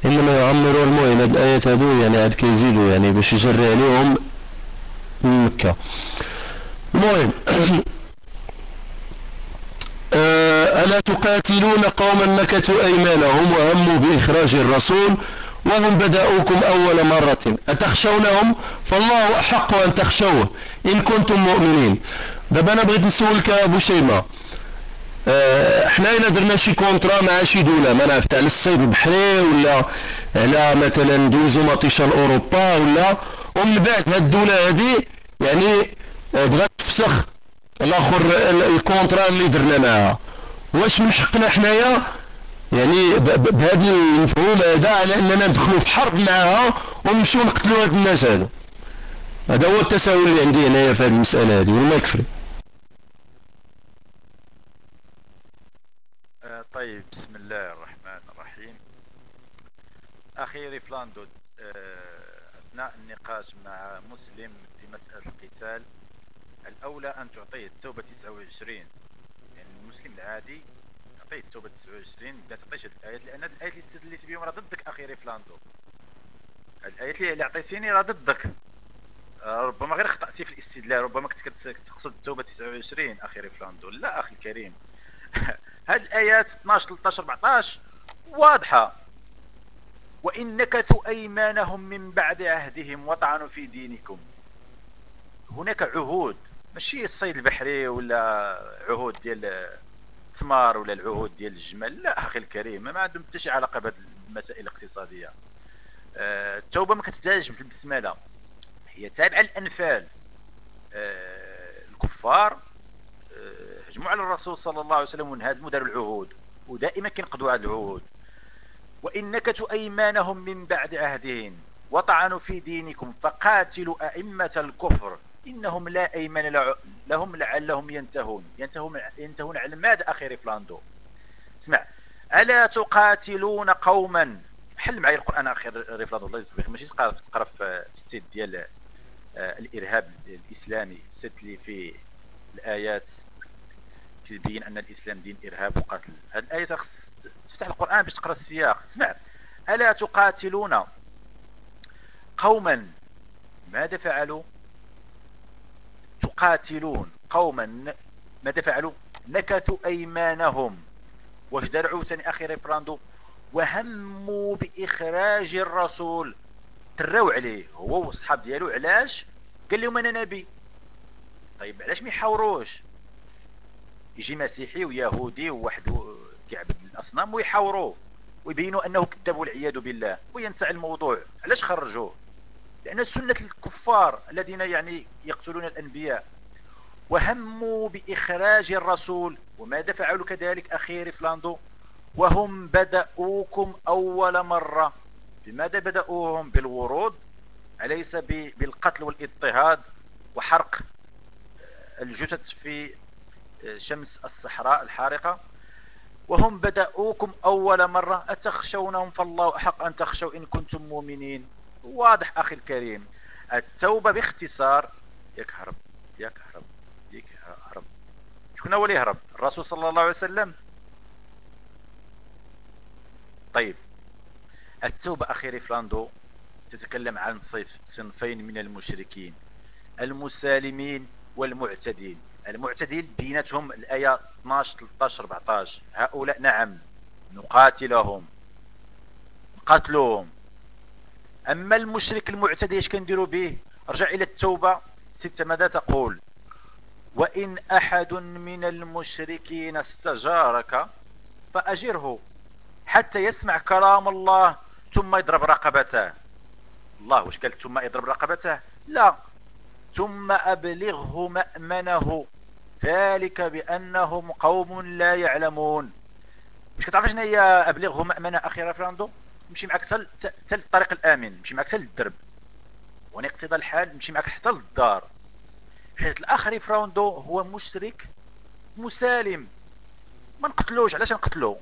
إنما يعمروا المهم هاد الايات هادو يعني عاد كيزيدوا يعني باش يجري عليهم مكة. المهم *clears throat* آه، ألا تقاتلون قوما نكثوا أيمانهم وهموا بإخراج الرسول وهم بدأوكم أول مرة. أتخشونهم؟ فالله أحق أن تخشوه إن كنتم مؤمنين. دابا أنا بغيت نسولك أبو شيمة آه إحنا إلا درنا شي كونترا مع شي دولة ما نعرف على الصيد البحري ولا على مثلا دوزو مطيشة أوروبا ولا ومن بعد هاد الدولة هادي يعني بغات تفسخ الآخر ال contrat اللي درنا معاها. واش من حقنا حنايا؟ يعني بهذا المفهوم هذا على أننا ندخلوا في حرب معها ونمشيو نقتلوا هاد الناس هادو. هذا هو التساؤل اللي عندي هنايا في هذه المسألة هذه وما يكفي آه طيب بسم الله الرحمن الرحيم أخي ريفلاندو آه أثناء النقاش مع مسلم في مسألة القتال الأولى أن تعطيه التوبة 29 يعني المسلم العادي تعطيه التوبة 29 ما تعطيش هذه الآيات لأن هذه الآيات اللي استدليت بهم راه ضدك أخي ريفلاندو الآيات اللي عطيتيني راه ضدك. آه، ربما غير اخطاتي في الاستدلال ربما كنت كتقصد التوبة 29 أخي ريفلاندو لا أخي الكريم. *laughs* هذه الآيات 12 13 14 واضحة. وان نكثوا ايمانهم من بعد عهدهم وطعنوا في دينكم. هناك عهود ماشي الصيد البحري ولا عهود ديال التمار ولا العهود ديال الجمل لا أخي الكريم ما عندهم حتى شي علاقة بهذه المسائل الاقتصادية. آه، التوبة ما كتبداش بالبسمله هي تابعة للأنفال. آه، الكفار آه، هجموا على الرسول صلى الله عليه وسلم وانهزموا داروا العهود. ودائما كينقضوا هذه العهود. وان نكثوا ايمانهم من بعد عهدهم وطعنوا في دينكم فقاتلوا أئمة الكفر إنهم لا أيمن لهم لعلهم ينتهون. ينتهون, ينتهون على ماذا أخي ريفلاندو؟ اسمع ألا تقاتلون قوما؟ حل معي القرآن أخي ريفلاندو الله يجزيك ماشي تقرا تقرا في ال site ديال آه، الإرهاب الإسلامي ال site اللي في الآيات. تبين أن الإسلام دين إرهاب وقتل. هذه الآية تفتح القرآن باش تقرأ السياق. اسمع. ألا تقاتلون قوما؟ ماذا فعلوا؟ تقاتلون قوما. ماذا فعلوا؟ نكثوا أيمانهم. واش داروا عاوتاني أخي ريفراندو؟ وهموا بإخراج الرسول. تراو عليه. هو والصحاب ديالو علاش؟ قال لهم أنا نبي. طيب علاش ما يحاوروش؟ يجي مسيحي ويهودي وواحد كيعبد الأصنام ويحاوروه ويبينوا أنه كذاب والعياذ بالله وينتهي الموضوع. علاش خرجوه لأن سنة الكفار الذين يعني يقتلون الأنبياء وهموا بإخراج الرسول. وماذا فعلوا كذلك أخي ريفلاندو؟ وهم بدأوكم أول مرة. بماذا بدأوهم؟ بالورود أليس بالقتل والإضطهاد وحرق الجثث في شمس الصحراء الحارقة وهم بدأوكم أول مرة أتخشونهم؟ فالله أحق أن تخشوا إن كنتم مؤمنين. واضح أخي الكريم التوبة باختصار يكهرب يكهرب يكهرب شكون هو اللي يهرب الرسول صلى الله عليه وسلم. طيب التوبة أخي ريفلاندو تتكلم عن صنفين من المشركين المسالمين والمعتدين. المعتدين بينتهم الآية 12 13 14 هؤلاء نعم نقاتلهم نقاتلوهم أما المشرك المعتدي إيش كنديروا به؟ رجع إلى التوبة. ستة ماذا تقول؟ وإن أحد من المشركين استجارك فأجره حتى يسمع كلام الله ثم يضرب رقبته. الله وش قال ثم يضرب رقبته؟ لا ثم أبلغه مأمنه. ذلك بأنهم قوم لا يعلمون. مش كتعرف شنو هي أبلغه مأمنة أخي رفراندو مشي معك حتى الطريق الآمن مشي معك حتى للدرب وان اقتضى الحال مشي معك حتى للدار. حيث الأخ ريفراندو هو مشرك مسالم. ما نقتلوش علاش نقتلو؟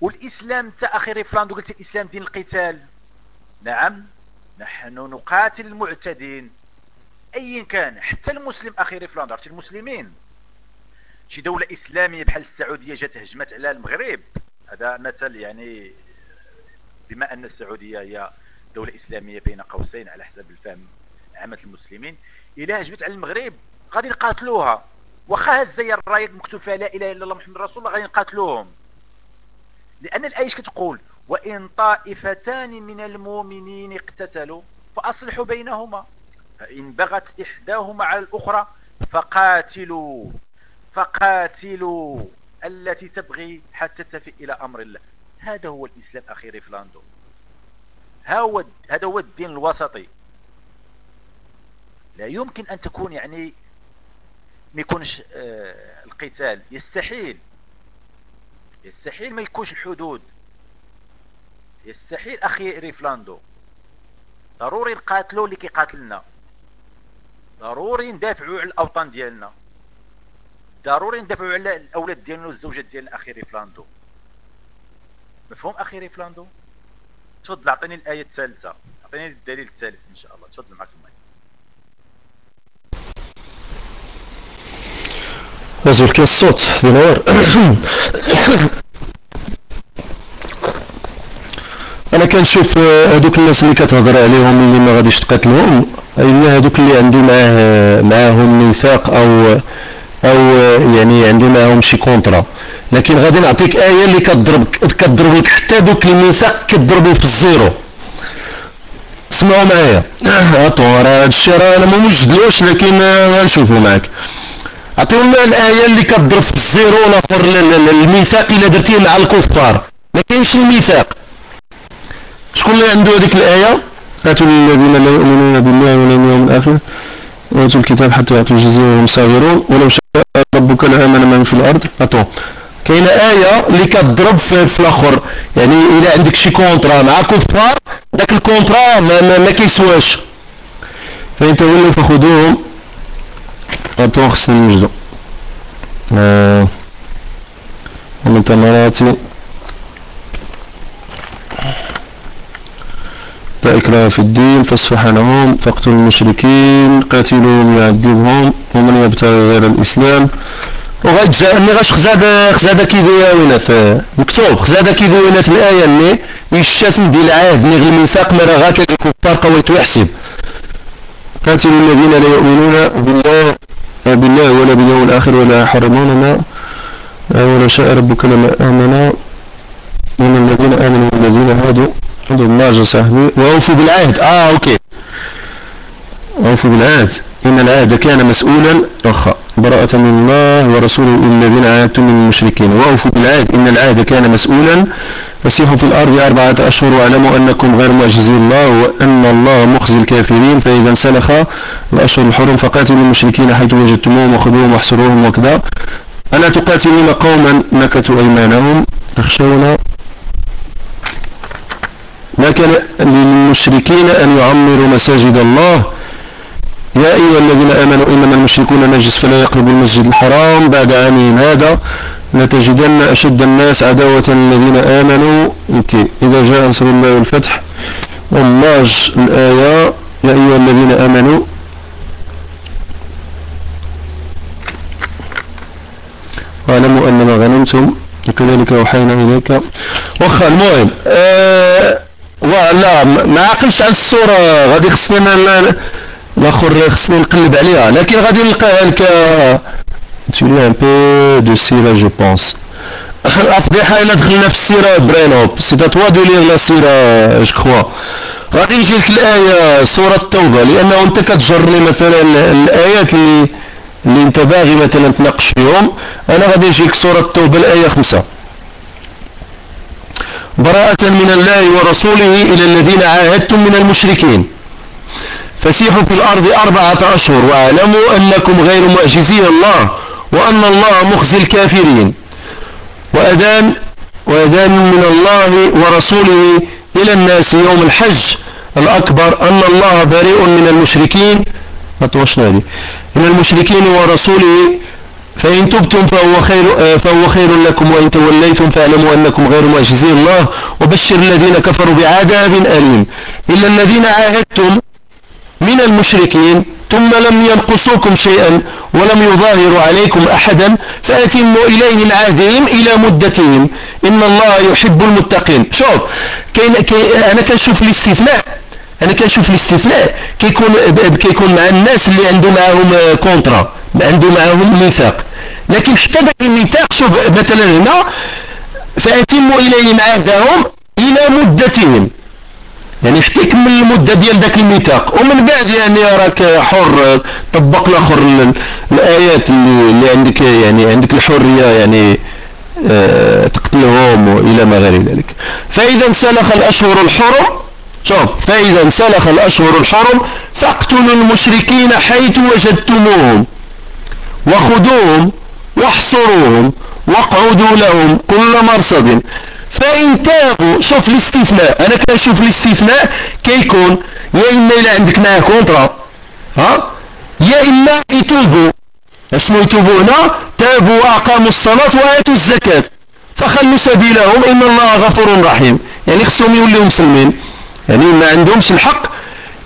والإسلام تا أخي ريفراندو قلت الإسلام دين القتال؟ نعم. نحن نقاتل المعتدين. ايا كان حتى المسلم أخي ريفلاند عرفتي المسلمين. شي دولة إسلامية بحال السعودية جات هجمت على المغرب. هذا مثل يعني بما أن السعودية هي دولة إسلامية بين قوسين على حسب الفهم عامة المسلمين إلى هجمت على المغرب غادي نقاتلوها. واخا هزا الراية مكتوب فيها لا إله إلا الله محمد رسول الله غادي نقاتلوهم. لأن الآية كتقول؟ وإن طائفتان من المؤمنين اقتتلوا فأصلحوا بينهما فإن بغت إحداهما على الأخرى فقاتلوا فقاتلوا التي تبغي حتى تفي إلى أمر الله. هذا هو الإسلام أخي ريفلاندو. هذا هو الدين الوسطي. لا يمكن أن تكون يعني ما يكونش آه القتال. يستحيل. يستحيل ما يكونش الحدود. يستحيل أخي ريفلاندو ضروري نقاتلو اللي كيقاتلنا ضروري ندافعوا على الاوطان ديالنا ضروري ندافعوا على الاولاد ديالنا والزوجات ديالنا أخي ريفلاندو مفهوم أخي ريفلاندو تفضل اعطيني الايه الثالثه اعطيني الدليل الثالث ان شاء الله تفضل معك المايك نزل كي الصوت دينور أنا كنشوف آه، هذوك الناس اللي كتهضر عليهم اللي ما غاديش تقاتلهم الا هذوك اللي عنده معاه معاهم ميثاق أو أو يعني عنده معاهم شي contrat. لكن غادي نعطيك آية اللي كتضرب كتضرب لك حتى دوك الميثاق كتضربوا في ال zéro. اسمعوا معايا. *coughs* اتو راه هادشي راه أنا ما موجدلوش لكن غنشوفوا معاك. عطيونا الآية اللي كتضرب في ال zéro الآخر الميثاق إلا درتيه مع الكفار. ما كاينش الميثاق. شكون اللي عنده هذيك الآية؟ قاتلوا الذين لا يؤمنون بالله ولا باليوم الآخر. وآتوا الكتاب حتى يعطوا الجزية وهم صاغرون. ولو شاء ربك لآمن من في الأرض. أطو كاينة آية اللي كتضرب في, الآخر. يعني إلا عندك شي contrat مع كفار داك ال contrat ما, ما, ما كيسواش. فإن تولوا فخذوهم. أطو خصنا نوجدو آه. ومن ثمرات لا إكراه في الدين فاصفح عنهم فاقتلوا المشركين قاتلوهم يعذبهم ومن يبتغي غير الإسلام. وغتجاءني غاش خزاد خزاد كيدوي وينات مكتوب. خزاد كيدوي وينات الآية اللي يشاف ديال العهد ني الميثاق ما راه غاك الكفار قويت ويحسب. قاتلوا الذين لا يؤمنون بالله بالله ولا باليوم الآخر ولا يحرمون ما ولو شاء ربك لما آمن من الذين آمنوا والذين هادوا عند الله صاحبي وأوفوا بالعهد. آه أوكي. أوفوا بالعهد. إن العهد كان مسؤولا. أخا براءة من الله ورسوله الذين عاهدتم من المشركين. وأوفوا بالعهد. إن العهد كان مسؤولا. فسيحوا في الأرض أربعة أشهر واعلموا أنكم غير معجزي الله وأن الله مخزي الكافرين. فإذا انسلخ الأشهر الحرم فقاتلوا المشركين حيث وجدتموهم وخذوهم واحصروهم وكذا. ألا تقاتلون قوما نكتوا أيمانهم؟ تخشون كان للمشركين أن يعمروا مساجد الله. يا أيها الذين آمنوا إنما المشركون نجس فلا يقربوا المسجد الحرام. بعد عامهم هذا لتجدن أشد الناس عداوة الذين آمنوا. أوكي. إذا جاء نصر الله والفتح وماج الآية. يا أيها الذين آمنوا. واعلموا أنما غنمتم. وكذلك أوحينا إليك. واخا المهم أه ولا ما عقلش على الصورة غادي خصني الآخر خصني نقلب عليها لكن غادي نلقاها لك تولي ان بو دو سيرة جو بونس الفضيحة إلا دخلنا في السيرة برينوب سي توا دو ليغ لا سيرة جو كخوا غادي نجي لك الآية سورة التوبة لأنه أنت كتجرني مثلا الآيات اللي اللي أنت باغي مثلا تناقش فيهم. أنا غادي نجيك سورة التوبة الآية خمسة. براءة من الله ورسوله إلى الذين عاهدتم من المشركين. فسيحوا في الأرض أربعة أشهر واعلموا أنكم غير معجزي الله وأن الله مخزي الكافرين. وأذان وأذان من الله ورسوله إلى الناس يوم الحج الأكبر أن الله بريء من المشركين. أطوشنا دي. من المشركين ورسوله فإن تبتم فهو خير, فهو خير لكم وإن توليتم فاعلموا أنكم غير معجزي الله. وبشر الذين كفروا بعذاب أليم. إلا الذين عاهدتم من المشركين ثم لم ينقصوكم شيئا ولم يظاهروا عليكم أحدا فأتموا إليهم عهدهم إلى مدتهم. إن الله يحب المتقين. شوف كي أنا كنشوف الاستثناء. أنا كنشوف الاستثناء. كيكون كيكون مع الناس اللي عنده معهم contrat عنده معهم ميثاق. لكن حتى ذاك الميثاق شوف مثلا هنا فأتموا إليهم عهدهم إلى مدتهم. يعني حتى يكمل المدة ديال ذاك الميثاق. ومن بعد يعني راك حر طبق الآخر الآيات اللي, عندك يعني عندك الحرية يعني آه تقتلهم والى ما غير ذلك. فإذا انسلخ الأشهر الحرم شوف فإذا انسلخ الأشهر الحرم فاقتلوا المشركين حيث وجدتموهم وخذوهم واحصروهم واقعدوا لهم كل مرصد. فإن تابوا شوف الاستثناء. أنا كنشوف الاستثناء كيكون يا إما إلا عندك معاه كونترا ها؟ يا إما يتوبوا. أسمو يتوبوا هنا؟ تابوا وأقاموا الصلاة وآتوا الزكاة. فخلوا سبيلهم إن الله غفور رحيم. يعني خصهم يوليو مسلمين. يعني ما عندهمش الحق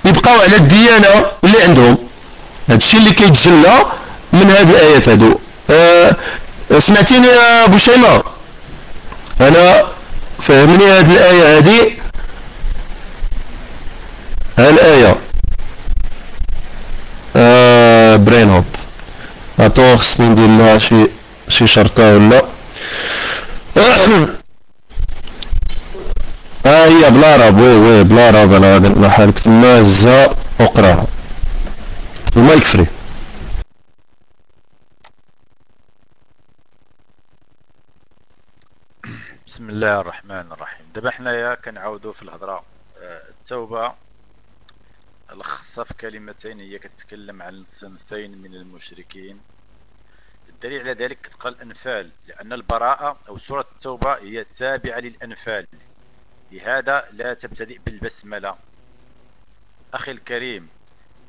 يبقاو على الديانة اللي عندهم. هذا الشيء اللي كيتجلى من هذه الآيات هذو أه سمعتيني يا أبو شيماء؟ أنا فهمني هذه الآية هذه الآية. آه برين هوب أتو خصني ندير شي شرطة ولا؟ *clears throat* ها هي بلا راب وي وي بلا راب أنا غادي نحرك تما هزها وقراها المايك فري بسم الله الرحمن الرحيم. دابا حنايا كنعاودو في الهضرة. آه، التوبة لخصها في كلمتين هي كتكلم عن صنفين من المشركين. الدليل على ذلك كتقال الانفال لأن البراءة أو سوره التوبة هي تابعة للأنفال. لهذا لا تبتدئ بالبسملة. أخي الكريم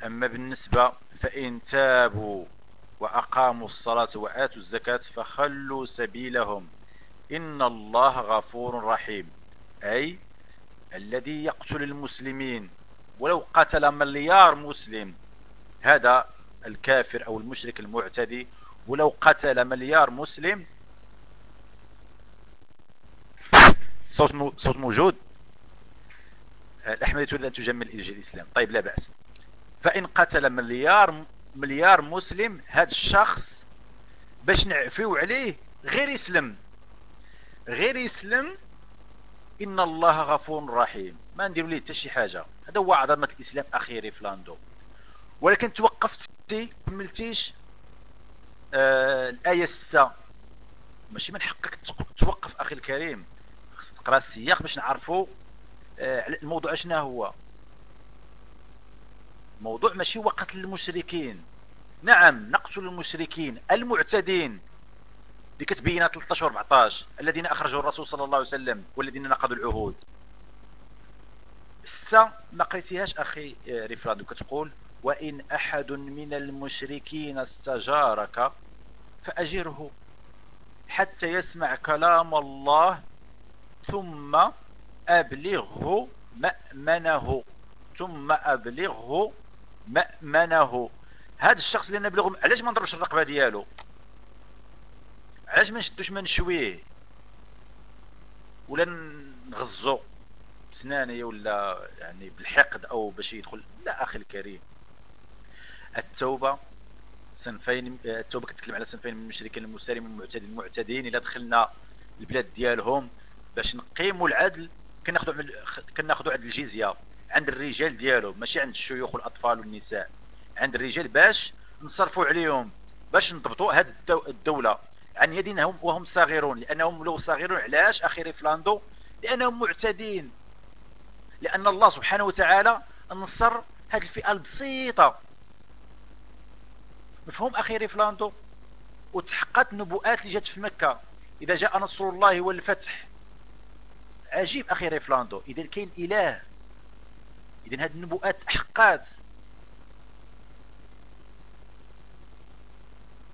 أما بالنسبة فإن تابوا وأقاموا الصلاة وآتوا الزكاة فخلوا سبيلهم. إن الله غفور رحيم. أي الذي يقتل المسلمين ولو قتل مليار مسلم. هذا الكافر أو المشرك المعتدي ولو قتل مليار مسلم صوت مو صوت موجود؟ الأحمدية تريد أن تجمل الإسلام. طيب لا بأس. فإن قتل مليار مليار مسلم هذا الشخص باش نعفيو عليه غير يسلم. غير يسلم إن الله غفور رحيم. ما نديرو ليه حتى شي حاجة. هذا هو عظمة الإسلام أخيري فلاندو ولكن توقفتي كملتيش؟ آه الآية الستة ماشي من حقك توقف أخي الكريم. تقرا السياق باش نعرفوا آه الموضوع شنو هو. الموضوع ماشي هو قتل المشركين نعم نقتل المشركين المعتدين. اللي كتبينا 13 و 14 الذين اخرجوا الرسول صلى الله عليه وسلم والذين نقضوا العهود. السا ما قريتيهاش أخي آه، ريفراندو كتقول وإن أحد من المشركين استجارك فأجره حتى يسمع كلام الله ثم أبلغه مأمنه. ثم أبلغه مأمنه. هذا الشخص اللي نبلغه علاش ما نضربش الرقبة ديالو؟ علاش ما نشدوش ما نشويه ولا نغزو بسناني ولا يعني بالحقد أو باش يدخل لا أخي الكريم. التوبة صنفين التوبة كتكلم على صنفين من المشركين المسالمين المعتدين المعتدين إلا دخلنا البلاد ديالهم. باش نقيموا العدل كناخذوا كناخذوا عند الجزية عند الرجال ديالو ماشي عند الشيوخ والأطفال والنساء عند الرجال باش نصرفوا عليهم باش نضبطوا هذه الدولة. عن يدهم وهم صغيرون لأنهم لو صغيرون علاش أخي ريفلاندو لأنهم معتدين. لأن الله سبحانه وتعالى نصر هذه الفئة البسيطة. مفهوم أخي ريفلاندو وتحققت النبوءات اللي جات في مكة. إذا جاء نصر الله والفتح عجيب أخي ريفلاندو. إذا كاين إله إذا هذه النبوءات حقات.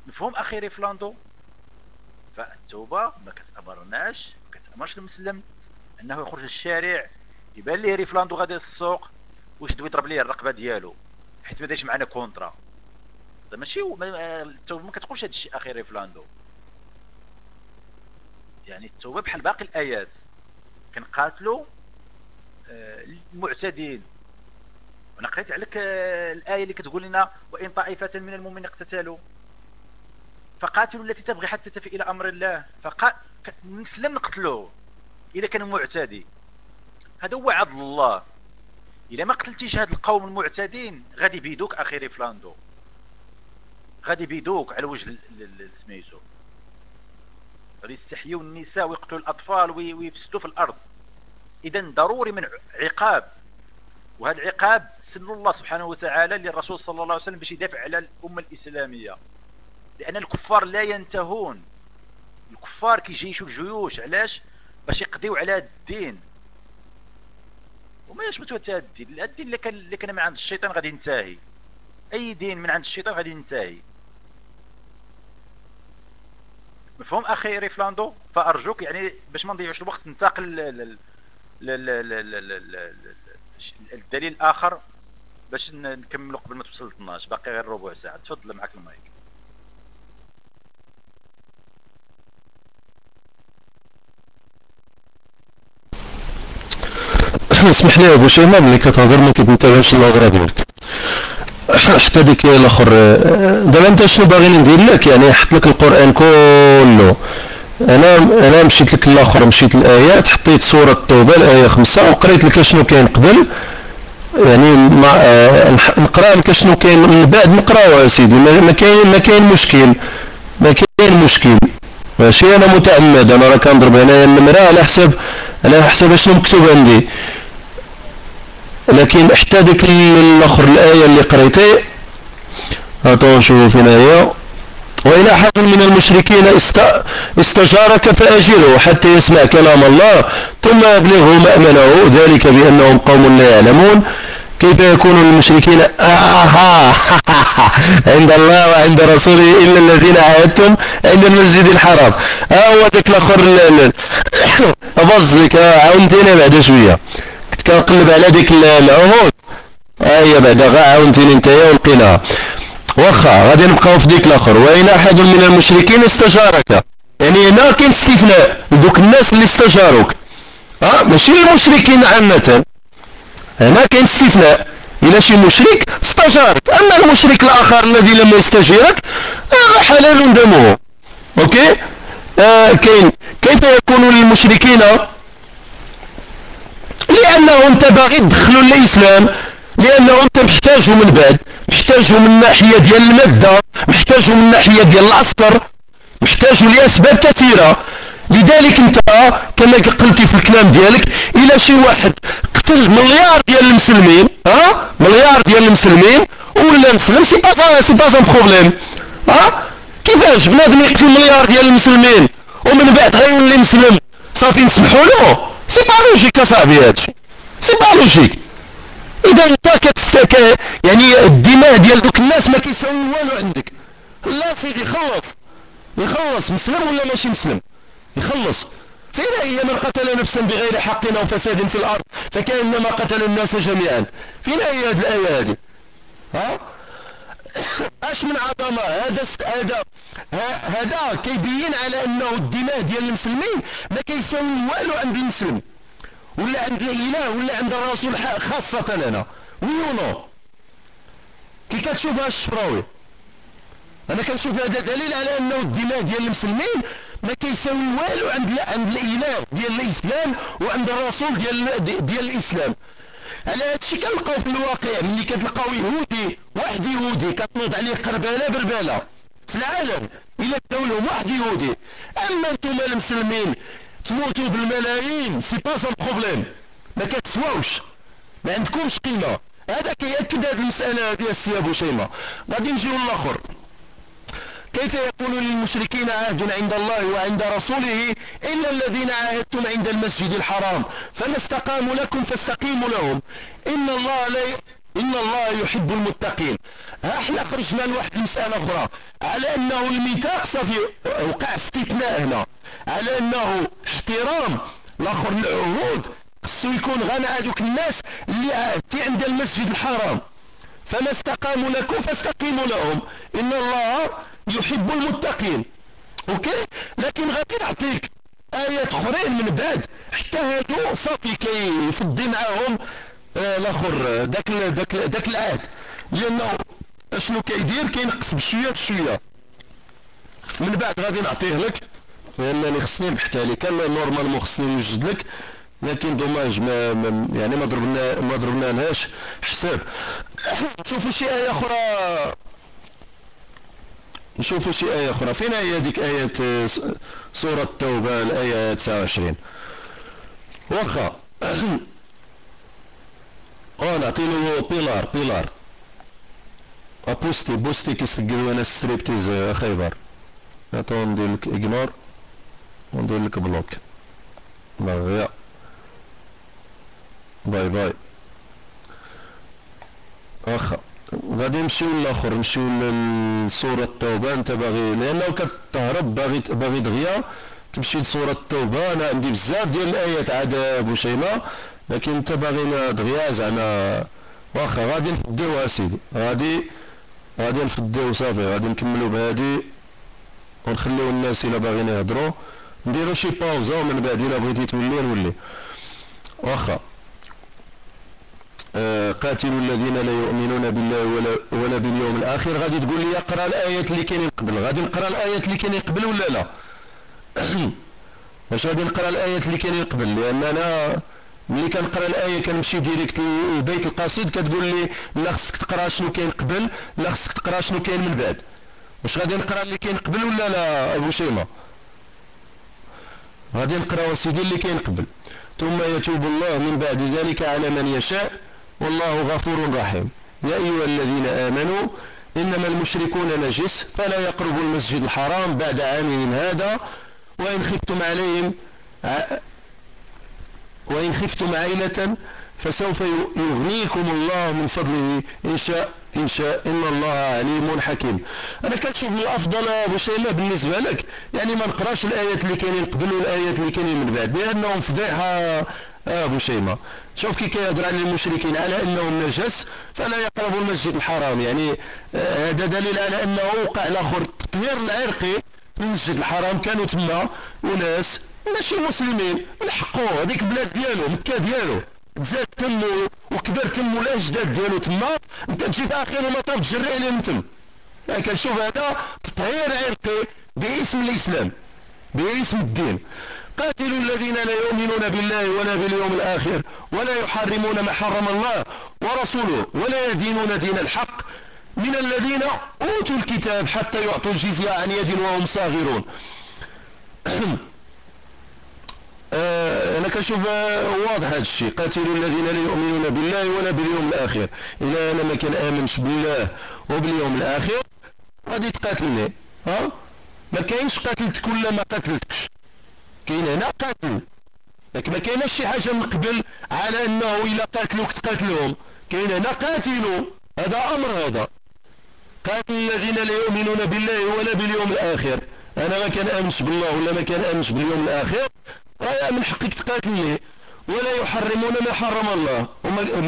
مفهوم أخي ريفلاندو؟ فالتوبة ما كتأمرناش ما كتأمرش المسلم أنه يخرج للشارع يبان ليه ريفلاندو غادي للسوق ويشد يضرب ليه الرقبة ديالو حيت ما دايش معنا contrat. ماشي التوبة ما كتقولش هذا الشيء أخي ريفلاندو. يعني التوبة بحال باقي الآيات. كنقاتلوا آه، المعتدين. وأنا قريت عليك آه، الآية اللي كتقول لنا وإن طائفة من المؤمنين اقتتلوا فقاتلوا التي تبغي حتى تفي إلى أمر الله. فقا نسلم نقتلوه إذا كان معتدي. هذا هو عدل الله. إذا ما قتلتيش هاد القوم المعتدين غادي بيدوك أخي ريفلاندو. غادي بيدوك على وجه سميتو يستحيوا النساء ويقتلوا الأطفال ويفسدوا في الأرض. اذا ضروري من عقاب. وهذا العقاب سن الله سبحانه وتعالى للرسول صلى الله عليه وسلم باش يدافع على الأمة الإسلامية. لأن الكفار لا ينتهون. الكفار كيجيشوا الجيوش. علاش؟ باش يقضيو على الدين. وما يثبتوا حتى الدين. الدين اللي كان اللي كان من عند الشيطان غادي ينتهي. أي دين من عند الشيطان غادي ينتهي. مفهوم أخي ريفلاندو؟ فأرجوك يعني باش ما نضيعوش الوقت ننتقل للدليل الآخر باش نكملوا قبل ما توصل 12 باقي غير ربع ساعة. تفضل معك المايك. اسمح لي أبو شيماء ملي كتهضر ما كتنتبهش للهضره ديالك حتى ديك الآخر دابا انت شنو باغي ندير لك يعني حط لك القرآن كله. أنا أنا مشيت لك الآخر مشيت الايات حطيت سورة التوبة الآية خمسة وقريت لك شنو كاين قبل. يعني ما نقرأ لك شنو كاين من بعد نقراو سيدي ما كاين ما كاين مشكل ما كاين مشكل. ماشي أنا متعمد أنا راه كنضرب هنايا النمره على حسب على حسب شنو مكتوب عندي. لكن ديك الآخر الآية اللي نشوفوا فين هي وإن أحد من المشركين استجارك فأجره حتى يسمع كلام الله ثم أبلغه مأمنه ذلك بأنهم قوم لا يعلمون. كيف يكون المشركين؟ آها! *laughs* عند الله وعند رسوله إلا الذين عاهدتم عند المسجد الحرام. ها هو ذاك الآخر أبص لك عاونتيني بعد شوية. كنقلب على ديك العهود. هي بعد غا عاونتيني نتايا ولقيناها واخا غادي نبقاو في ديك الآخر. وإن أحد من المشركين استجارك. يعني هنا كاين استثناء. لذوك الناس اللي استجاروك ها ماشي المشركين عامة. هنا كاين استثناء. إلى شي مشرك استجارك. أما المشرك الآخر الذي لم يستجيرك حلال دمه. أوكي؟ آه كاين كيف يكون للمشركين لأنه انت باغي تدخلوا الاسلام لأنه انت محتاجه من بعد محتاجه من ناحية ديال المادة محتاجه من ناحية ديال العسكر محتاجه لأسباب كثيرة. لذلك انت كما قلتي في الكلام ديالك إلى شي واحد قتل مليار ديال المسلمين ها؟ مليار ديال المسلمين ولا مسلم c'est pas c'est pas un problème ها؟ كيفاش؟ بنادم يقتل مليار ديال المسلمين ومن بعد غيولي مسلم صافي نسمحوا له. c'est pas logique اصاحبي هادشي c'est pas logique اذا انت كتستك يعني الدماء ديال دوك الناس ما كيساوي والو عندك لا سيدي خلص يخلص مسلم ولا ماشي مسلم يخلص فين هي من قتل نفسا بغير حق أو فساد في الأرض فكانما قتل الناس جميعا فين هي هذه الايه هذه ها اش من عظمة؟ هذا هذا هذا كيبين على انه الدماء ديال المسلمين ما كيساوي والو عند المسلم. ولا عند الإله ولا عند الرسول خاصة لنا ويونو كي كتشوف الشفراوي أنا كنشوف هذا دليل على أنه الدماء ديال المسلمين ما كيساوي والو عند عند الإله ديال الإسلام وعند الرسول ديال ديال الإسلام. على هادشي كنلقاو في الواقع ملي كتلقاو يهودي واحد يهودي كتنوض عليه قربانه بربالة في العالم الا داو لهم واحد يهودي. أما أنتم المسلمين تموتوا بالملايين c'est pas son problème. ما كتسواوش. ما عندكمش قيمة. هذا كيأكد هذه المسألة هذه السي أبو شيمة غادي نجيو للآخر. كيف يكون للمشركين عهد عند الله وعند رسوله إلا الذين عاهدتم عند المسجد الحرام فما استقاموا لكم فاستقيموا لهم إن الله لا ي... إن الله يحب المتقين إحنا خرجنا لواحد المسألة أخرى على أنه الميثاق صافي وقع استثناء هنا. على أنه احترام الآخر العهود خصو يكون غنى هذوك الناس اللي في عند المسجد الحرام. فما استقاموا لكم فاستقيموا لهم. إن الله يحب المتقين. OK؟ لكن غادي نعطيك آيات أخرين من بعد. حتى هادو صافي كيفضي معاهم. آه الآخر داك داك داك العهد لأنه أشنو كيدير؟ كينقص بشوية بشوية. من بعد غادي نعطيه لك. لأنني خصني نبحث عليه كان normalement خصني نوجد لك. لكن dommage ما, ما يعني ما ضربنا ما ضربنا لهاش حساب. *coughs* شوفوا شي آية أخرى. نشوفوا شي آية أخرى. فين هي ديك آية آه، سورة التوبة الآية 29 واخا. *coughs* آه نعطيلو بيلار بيلار. بوستي بوستي كيسجلوا أنا ستريبتيز آه، خيبر. نعطيو ندير لك إجنور وندير لك بلوك. مغيا bye bye. اخا غادي نمشيو للآخر نمشيو لسورة التوبة. أنت باغي لأنه كتهرب باغي باغي دغيا تمشي لسورة التوبة. أنا عندي بزاف ديال الآيات عاد بوشيمة لكن أنت باغينا دغيا زعما. واخا غادي نفديو أسيدي. غادي غادي نفديو صافي. غادي نكملو بهادي. ونخليو الناس إلا باغيين يهضروا. نديرو شي pause ومن بعد إلا بغيتي تولي نولي. واخا. قاتلوا الذين لا يؤمنون بالله ولا, ولا باليوم الآخر. غادي تقول لي اقرأ الآيات اللي كاينين قبل. غادي نقرأ الآيات اللي كاينين قبل ولا لا؟ واش غادي نقرأ الآيات اللي كاينين قبل؟ لأن أنا ملي كنقرأ الآية كنمشي direct للبيت القصيد كتقول لي لا خصك تقرأ شنو كاين قبل لا خصك تقرأ شنو كاين من بعد. واش غادي نقرأ اللي كاين قبل ولا لا أبو شيمة؟ غادي نقرأ سيدي اللي كاين قبل. ثم يتوب الله من بعد ذلك على من يشاء. والله غفور رحيم. يا أيها الذين آمنوا إنما المشركون نجس فلا يقربوا المسجد الحرام بعد عامهم هذا. وإن خفتم عليهم وإن خفتم عيلة فسوف يغنيكم الله من فضله. إن شاء إن شاء إن الله عليم حكيم. أنا كنشوف الأفضل أبو شيمة بالنسبة لك. يعني ما نقراش الآيات اللي كاينين قبل والآيات اللي كاينين من بعد. لأنهم فضيحة أبو شيمة شوف كي كيهضر على المشركين على انهم نجس فلا يقربوا المسجد الحرام. يعني آه، هذا دليل على أنه وقع الآخر التطهير العرقي في المسجد الحرام. كانوا تما وناس ماشي مسلمين لحقوا هذيك البلاد ديالو مكة ديالو تزاد تمو وكبر تمو الاجداد ديالو تما. أنت تجي في آخر المطاف تجري عليه من تم يعني كنشوف هذا تطهير عرقي باسم الإسلام باسم الدين. قاتلوا الذين لا يؤمنون بالله ولا باليوم الآخر ولا يحرمون ما حرم الله ورسوله ولا يدينون دين الحق من الذين أوتوا الكتاب حتى يعطوا الجزية عن يد وهم صاغرون. *clears throat* آه، أنا كنشوف واضح هذا الشيء. قاتلوا الذين لا يؤمنون بالله ولا باليوم الآخر. إذا أنا ما كنآمنش بالله وباليوم الآخر غادي تقاتلني. ها؟ ما كاينش قتلتك ولا ما قتلتكش كاين هنا قتل لكن ما كاينش شي حاجة من قبل على انه الا قاتلوك تقاتلهم. كاين هنا قاتلوا هذا أمر هذا. قاتل الذين لا يؤمنون بالله ولا باليوم الآخر. أنا ما كان امنش بالله ولا ما كان امنش باليوم الآخر. راه من حقك تقاتلني ولا يحرمون ما حرم الله.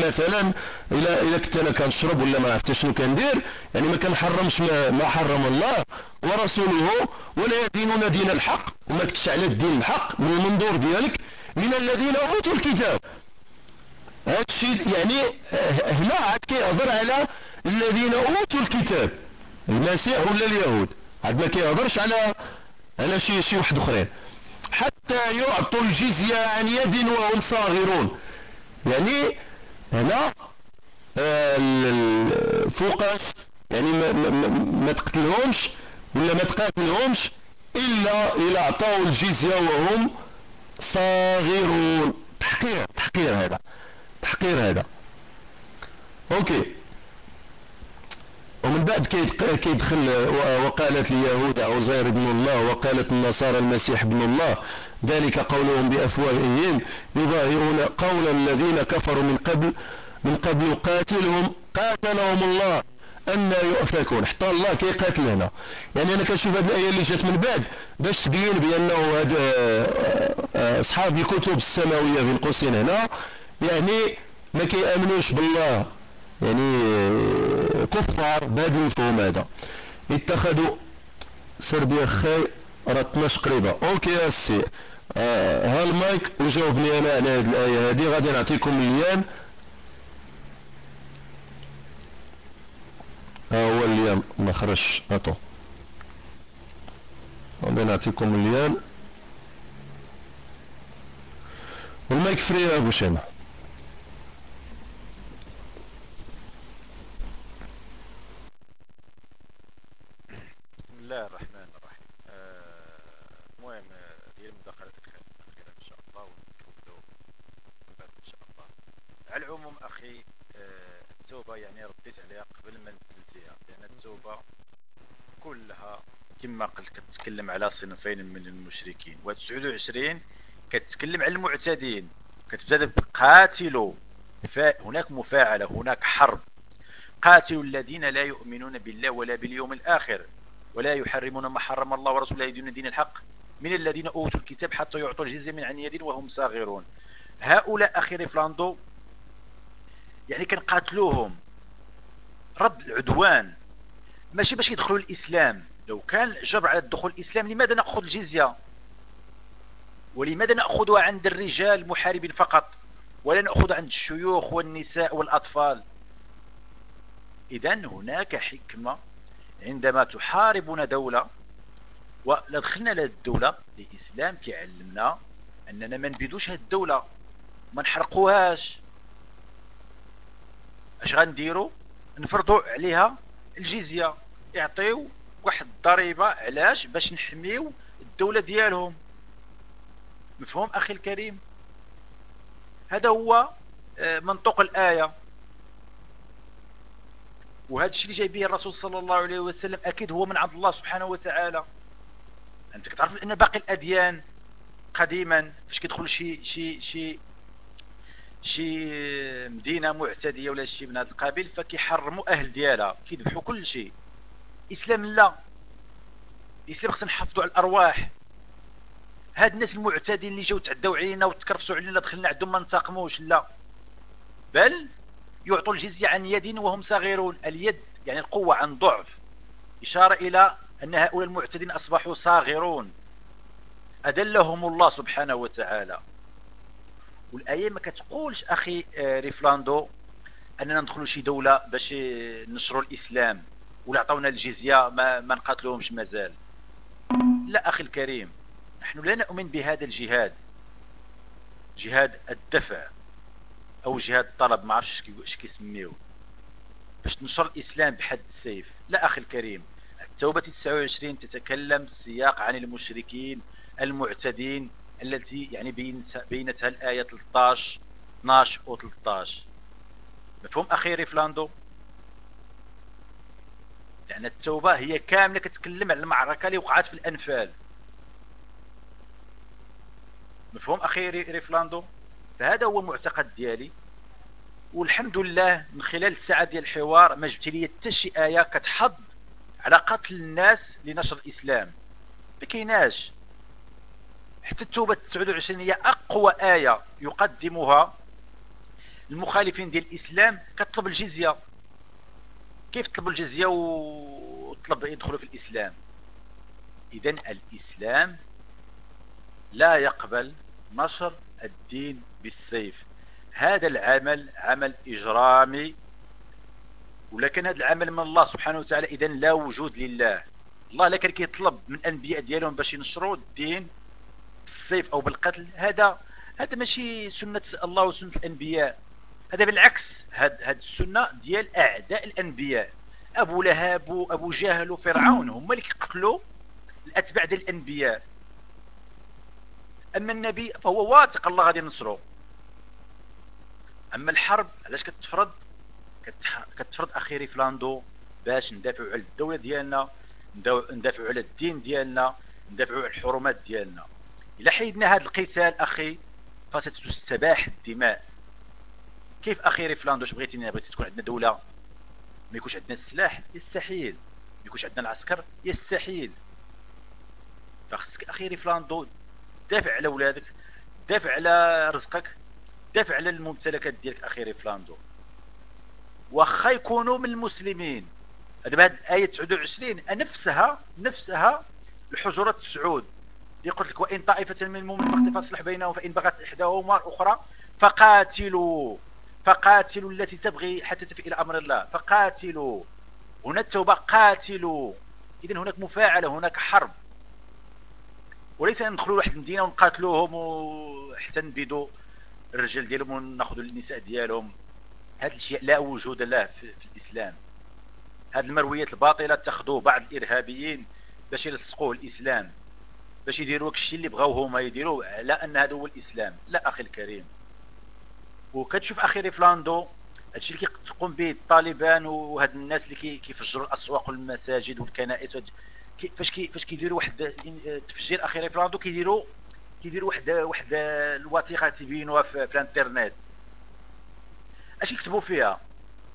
مثلا الا الا كنت أنا كنشرب ولا ما عرفت شنو كندير يعني ما كنحرمش ما, حرم الله ورسوله ولا يدينون دين الحق وما كنتش على الدين الحق من المنظور ديالك من الذين أوتوا الكتاب. هذا الشيء يعني هنا عاد كيهضر على الذين أوتوا الكتاب المسيح ولا اليهود؟ عاد ما كيهضرش على على شي شي واحد أخرين. حتى يعطوا الجزية عن يد وهم صاغرون. يعني هنا آه، فوقاش يعني ما, ما, ما تقتلهمش ولا ما تقاتلهمش إلا إلا أعطوا الجزية وهم صاغرون. تحقير تحقير هذا تحقير هذا. أوكي. ومن بعد كيدخل وقالت اليهود عزير بن الله وقالت النصارى المسيح ابن الله. ذلك قولهم بأفواههم يظاهرون قول الذين كفروا من قبل من قبل قاتلهم قاتلهم الله أن يؤفكون. حتى الله كيقاتل هنا يعني أنا كنشوف هذه الآية اللي جات من بعد باش تبين بأنه هاد آه، آه، أصحاب الكتب السماوية بين قوسين هنا يعني ما كيأمنوش بالله. يعني كفار بهذا المفهوم هذا. اتخذوا سربيا خي راه 12 قريبة. okay يا سي. آه ها المايك وجاوبني أنا على هذه الآية هذه؟ غادي نعطيكم ال lien ها هو ال lien ما خرجش. اطو غادي نعطيكم ال lien وال mic free أبو شيمه كما قلت كتكلم على صنفين من المشركين و29 كتكلم على المعتدين كتبدا بقاتلوا هناك مفاعلة هناك حرب. قاتلوا الذين لا يؤمنون بالله ولا باليوم الآخر ولا يحرمون ما حرم الله ورسوله يدين دين الحق من الذين أوتوا الكتاب حتى يعطوا الجزية من عن يد وهم صاغرون. هؤلاء أخي ريفلاندو يعني كنقاتلوهم رد العدوان ماشي باش يدخلوا الإسلام. لو كان الجبر على الدخول الإسلام لماذا نأخذ الجزية؟ ولماذا نأخذها عند الرجال المحاربين فقط؟ ولا نأخذ عند الشيوخ والنساء والأطفال؟ إذا هناك حكمة عندما تحاربنا دولة ودخلنا لهذه الدولة الإسلام كيعلمنا أننا ما نبيدوش هذه الدولة. ما نحرقوهاش. أش غنديروا نفرضوا عليها الجزية. يعطيو واحد الضريبة علاش باش نحميو الدولة ديالهم؟ مفهوم أخي الكريم؟ هذا هو آه، منطق الآية. وهذا الشيء اللي جاي به الرسول صلى الله عليه وسلم أكيد هو من عند الله سبحانه وتعالى. أنت كتعرف أن باقي الأديان قديما فاش كيدخل شي شي شي شي مدينة معتدية ولا شي من هذا القبيل فكيحرموا أهل ديالها كيذبحوا كل شيء. الإسلام لا. الإسلام خصنا نحافظوا على الأرواح. هاد الناس المعتدين اللي جاو تعداو علينا وتكرفسوا علينا دخلنا عندهم ما ننتقموش لا. بل يعطوا الجزية عن يد وهم صغيرون اليد يعني القوة عن ضعف. إشارة إلى أن هؤلاء المعتدين أصبحوا صاغرون. أدلهم الله سبحانه وتعالى. والايه ما كتقولش أخي آه، ريفلاندو أننا ندخلوا شي دولة باش نشروا الإسلام. ولا عطاونا الجزية ما, ما نقاتلوهمش مازال. لا أخي الكريم نحن لا نؤمن بهذا الجهاد. جهاد الدفع أو جهاد الطلب ما عرفتش اش كيسميوه باش تنشر الإسلام بحد السيف. لا أخي الكريم التوبة 29 تتكلم سياق عن المشركين المعتدين التي يعني بينتها الآية 13 12 و 13 مفهوم أخي ريفلاندو؟ لأن التوبة هي كاملة كتكلم على المعركة اللي وقعت في الأنفال. مفهوم أخي ريفلاندو؟ فهذا هو المعتقد ديالي. والحمد لله من خلال الساعة ديال الحوار ما جبت لي حتى شي آية كتحض على قتل الناس لنشر الإسلام. ما كايناش. حتى التوبة 29 هي أقوى آية يقدمها. المخالفين ديال الإسلام كتطلب الجزية. كيف تطلب الجزية وطلب يدخلوا في الإسلام؟ إذا الإسلام لا يقبل نشر الدين بالسيف. هذا العمل عمل إجرامي ولكن هذا العمل من الله سبحانه وتعالى. إذا لا وجود لله. الله لا كان كيطلب من الأنبياء ديالهم باش ينشروا الدين بالسيف أو بالقتل. هذا هذا ماشي سنة الله وسنة الأنبياء. هذا بالعكس هاد هاد السنة ديال أعداء الأنبياء. أبو لهب وأبو جهل وفرعون هما اللي كيقتلوا الأتباع ديال الأنبياء. أما النبي فهو واثق الله غادي ينصرو. أما الحرب علاش كتفرض؟ كتفرض أخي ريفلاندو باش ندافعوا على الدولة ديالنا ندافعوا على الدين ديالنا ندافعوا على الحرمات ديالنا. إلا حيدنا هذا القتال أخي فستستباح الدماء. كيف أخي ريفلاندو بغيتي بغيتي تكون عندنا دولة؟ ما يكونش عندنا السلاح يستحيل ما يكونش عندنا العسكر يستحيل فخصك أخي ريفلاندو دافع على ولادك دافع على رزقك دافع على الممتلكات ديالك أخي ريفلاندو واخا يكونوا من المسلمين. هذا هذه الآية 29 نفسها نفسها الحجرات السعود اللي قلت لك وإن طائفة من المؤمنين فاصلح بينهم فإن بغت إحداهما الأخرى فقاتلوا. فقاتلوا التي تبغي حتى تفي إلى أمر الله. فقاتلوا. هنا التوبة قاتلوا. إذا هناك مفاعلة هناك حرب. وليس ندخلوا واحد المدينة ونقاتلوهم حتى نبيدوا الرجال ديالهم وناخذوا النساء ديالهم. هذا الشيء لا وجود له في, الإسلام. هذه المرويات الباطلة اتخذوه بعض الإرهابيين باش يلصقوه الإسلام باش يديروا الشيء اللي بغاو هما يديروا على أن هذا هو الإسلام. لا أخي الكريم. وكتشوف أخي ريفلاندو هادشي اللي كيقوم به الطالبان وهاد الناس اللي كيفجروا الأسواق والمساجد والكنائس فاش كي فاش كيديروا واحد تفجير أخي ريفلاندو كيديروا كيديروا واحد واحد الوثيقه تيبينوها في, في الإنترنت. أش يكتبوا فيها؟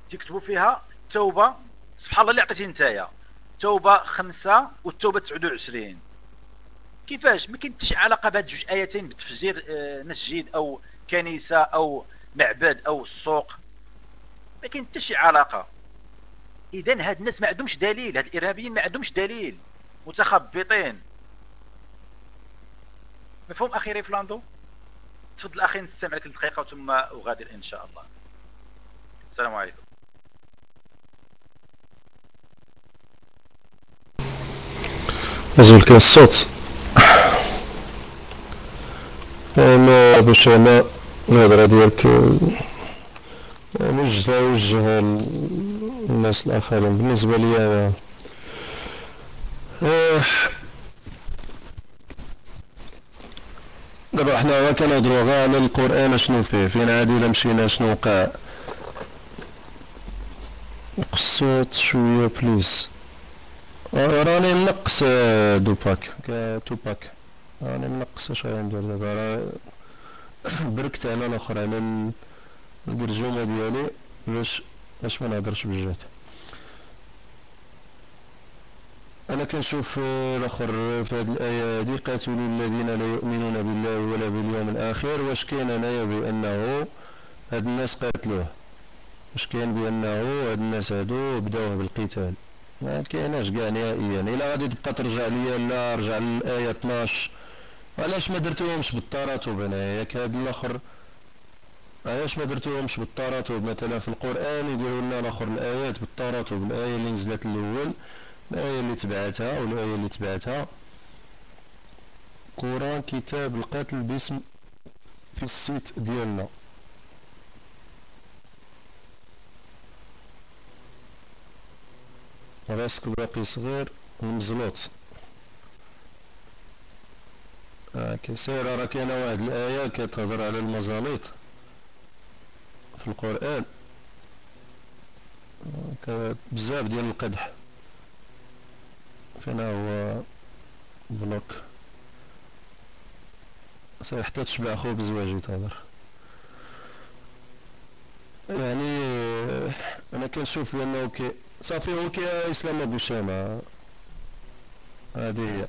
تيكتبوا فيها التوبه سبحان الله اللي عطيتي نتايا توبة خمسة والتوبة 29 كيفاش؟ ما كاين حتى علاقة بهاد جوج آيتين بتفجير آه، مسجد أو كنيسة أو معبد أو السوق ما كاين حتى شي علاقة. اذا هاد الناس ما عندهمش دليل هاد الإرهابيين ما عندهمش دليل متخبطين. مفهوم أخي ريفلاندو؟ تفضل أخي نستمع لك دقيقه ثم أغادر إن شاء الله. السلام عليكم. نزول كده الصوت. ما باش أنا الهضره ديالك وجه وجه الناس الآخرين. بالنسبة لي أنا دابا حنا كنهضروا غير على القرآن شنو فيه فين عادي إلا مشينا شنو وقع. نقص شوية please راني نقص دوباك. توباك راني نقص اش غندير دابا. *coughs* بركت أنا الآخر على الجرجومة ديالي باش باش ما نهضرش بجد أنا كنشوف الأخر في هذه الآية هذه قاتلوا الذين لا يؤمنون بالله ولا باليوم الآخر واش كاين أنايا بأنه هاد الناس قاتلوه؟ واش كاين بأنه هاد الناس هادو بداوه بالقتال؟ ما كايناش كاع نهائيا. إلا غادي تبقى ترجع ليا لا رجع للآية 12 علاش ما درتوهمش بالتراتب أنا ياك هاد الأخر. علاش ما درتوهمش بالتراتب مثلا في القرآن يديروا لنا الأخر الآيات بالتراتب الايه اللي نزلت الأول الآية اللي تبعتها والآية اللي تبعتها. قرآن كتاب القتل باسم في السيت ديالنا. راسك باقي صغير ومزلوط. آه كسير راه كاينة واحد الآية كتهضر على المزاليط في القرآن. آه بزاف ديال القدح. فين هو block. حتى تشبع خبز واجي تهضر يعني آه، أنا كنشوف بأنه كي صافي هو كي إسلام أبو شامه هذه هي.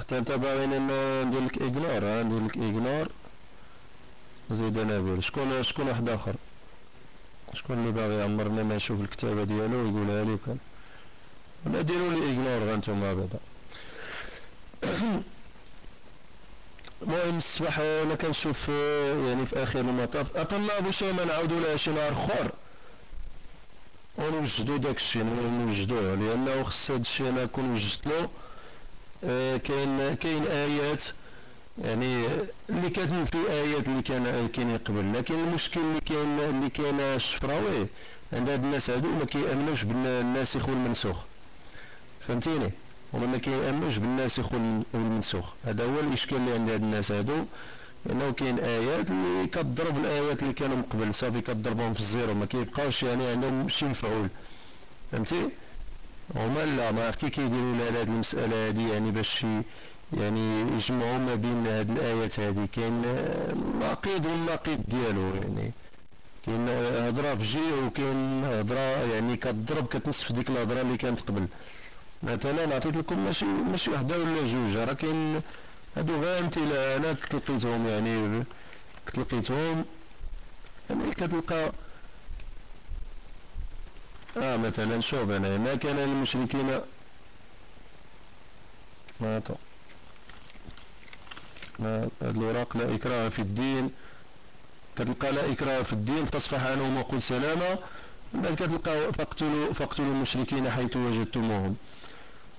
حتى انت باغي ندير لك ignore ندير لك ignore زيد أنا شكون شكون واحد آخر؟ شكون اللي باغي عمرنا ما يشوف الكتابة ديالو ويقولها لكم ولا ديروا لي ايغنور غانتوما بعدا *coughs* المهم الصباح أنا كنشوف يعني في آخر المطاف. أطلع أبو شيمه نعاودوا لها شي نهار أخر. ونوجدو داكشي نوجدوه لأنه خص هادشي أنا كون وجدت له آه، كاين كاين آيات يعني اللي كاتبين في آيات اللي كان كاين قبل. لكن المشكل اللي كاين اللي كاين الشفراوي عند هاد الناس هادو ما كيأمنوش بالناسخ والمنسوخ فهمتيني؟ هما ما كيأمنوش بالناسخ والمنسوخ هذا هو الإشكال اللي عند هاد الناس هادو. لأنه كاين آيات اللي كتضرب الآيات اللي كانوا من قبل صافي كتضربهم في ال zéro ما كيبقاوش يعني عندهم شي مفعول. فهمتي؟ هما لا ما كي كيديروا لهاد المسألة هذه يعني باش يعني يجمعوا ما بين هاد الآيات هذه كاين نقيض والنقيض ديالو يعني. كاين هضرة في جي وكاين هضرة يعني كتضرب كتنصف ديك الهضرة اللي كانت قبل. مثلا عطيت لكم ماشي ماشي وحدة ولا جوج راه كاين هادو غير امثلة أنا كتلقيتهم يعني كتلقيتهم يعني كتلقى آه مثلا شوف أنا ما كان للمشركين ما هاد الوراق لا إكراه في الدين. كتلقى لا إكراه في الدين فاصفح عنهم وقل سلاما. بعد كتلقى فاقتلوا فاقتلوا المشركين حيث وجدتموهم.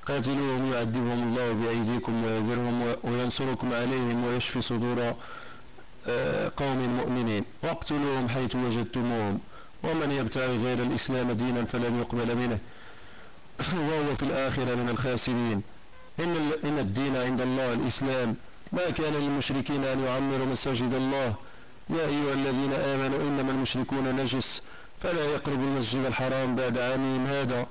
قاتلوهم يعذبهم الله بأيديكم ويذرهم وينصركم عليهم ويشفي صدور آه، قوم مؤمنين. واقتلوهم حيث وجدتموهم. ومن يبتغي غير الإسلام دينا فلن يقبل منه. *coughs* وهو في الآخرة من الخاسرين. إن, إن الدين عند الله الإسلام. ما كان للمشركين أن يعمروا مساجد الله. يا أيها الذين آمنوا إنما المشركون نجس. فلا يقربوا المسجد الحرام بعد عامهم هذا.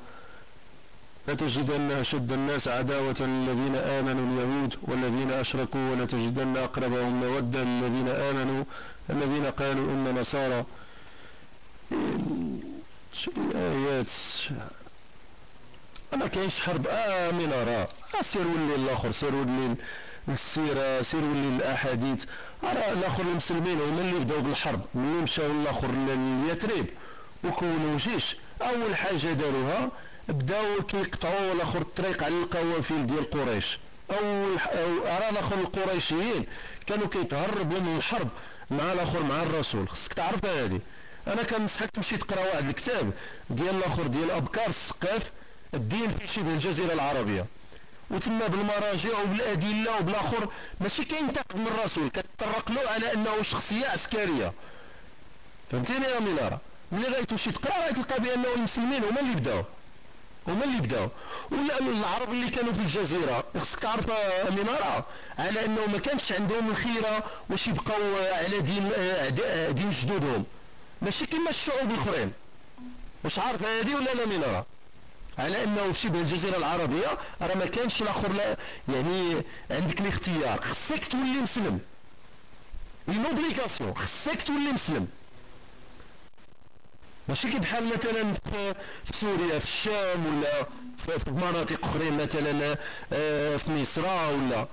لتجدن أشد الناس عداوة للذين آمنوا اليهود والذين أشركوا ولتجدن أقربهم مودة للذين آمنوا الذين قالوا إن نصارى. آيات ما كاينش حرب آمن راه. سير ولي الآخر سير ولي السيرة سير ولي الأحاديث. راه الآخر المسلمين هما اللي بداو بالحرب. ملي مشاو الآخر لليتريب وكونوا جيش. أول حاجة داروها بداو كيقطعوا الآخر الطريق على القوافل ديال قريش. أول راه الآخر القريشيين كانوا كيتهربوا من الحرب مع الآخر مع الرسول. خصك تعرف هذه. أنا كنصحك تمشي تقرا واحد الكتاب ديال الآخر ديال أبكار السقاف الدين في شبه الجزيرة العربية. وتما بالمراجع وبالأدلة وبالآخر ماشي كاين تاخذ من الرسول كتطرق له على أنه شخصية عسكرية. فهمتيني يا مناره ملي غيتمشي تقرا غتلقى بأنه المسلمين هما اللي بداو. هما اللي بداو. ولا العرب اللي كانوا في الجزيرة. خصك تعرف مناره على أنه ما كانش عندهم الخيرة واش يبقاو على دين دين جدودهم. ماشي كما الشعوب الأخرين. واش عارف هذه ولا لا مناره على أنه في شبه الجزيرة العربية راه ما كانش الآخر لا يعني عندك الاختيار. خصك تولي مسلم. اون خصك تولي مسلم. ماشي كي بحال مثلا في سوريا في الشام ولا في مناطق أخرين مثلا آه، في مصر ولا.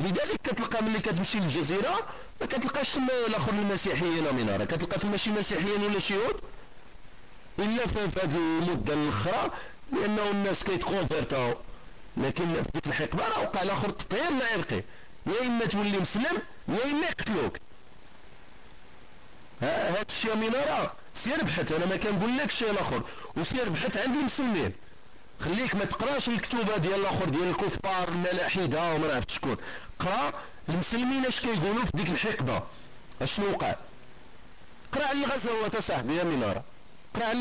لذلك كتلقى ملي كتمشي للجزيرة ما كتلقاش الآخر المسيحيين منها كتلقى تما شي مسيحيين ولا شي يهود إلا في هذه المدة الأخرى لأنه الناس كيتكونفيرتاو لكن في ديك الحقبة راه وقع الآخر تطهير لا عرقي يا إما تولي مسلم يا إما يقتلوك. هذا الشيء مناره سير بحث أنا ما كنقول لك شيء الآخر. وسير بحث عند المسلمين. خليك ما تقراش الكتوبه ديال الآخر ديال الكفار الملاحدة وما عرفت شكون. قرأ المسلمين اش كيقولوا في ديك الحقبة. أشنو وقع؟ قرأ على الغزوات صاحبي يا مناره قرأ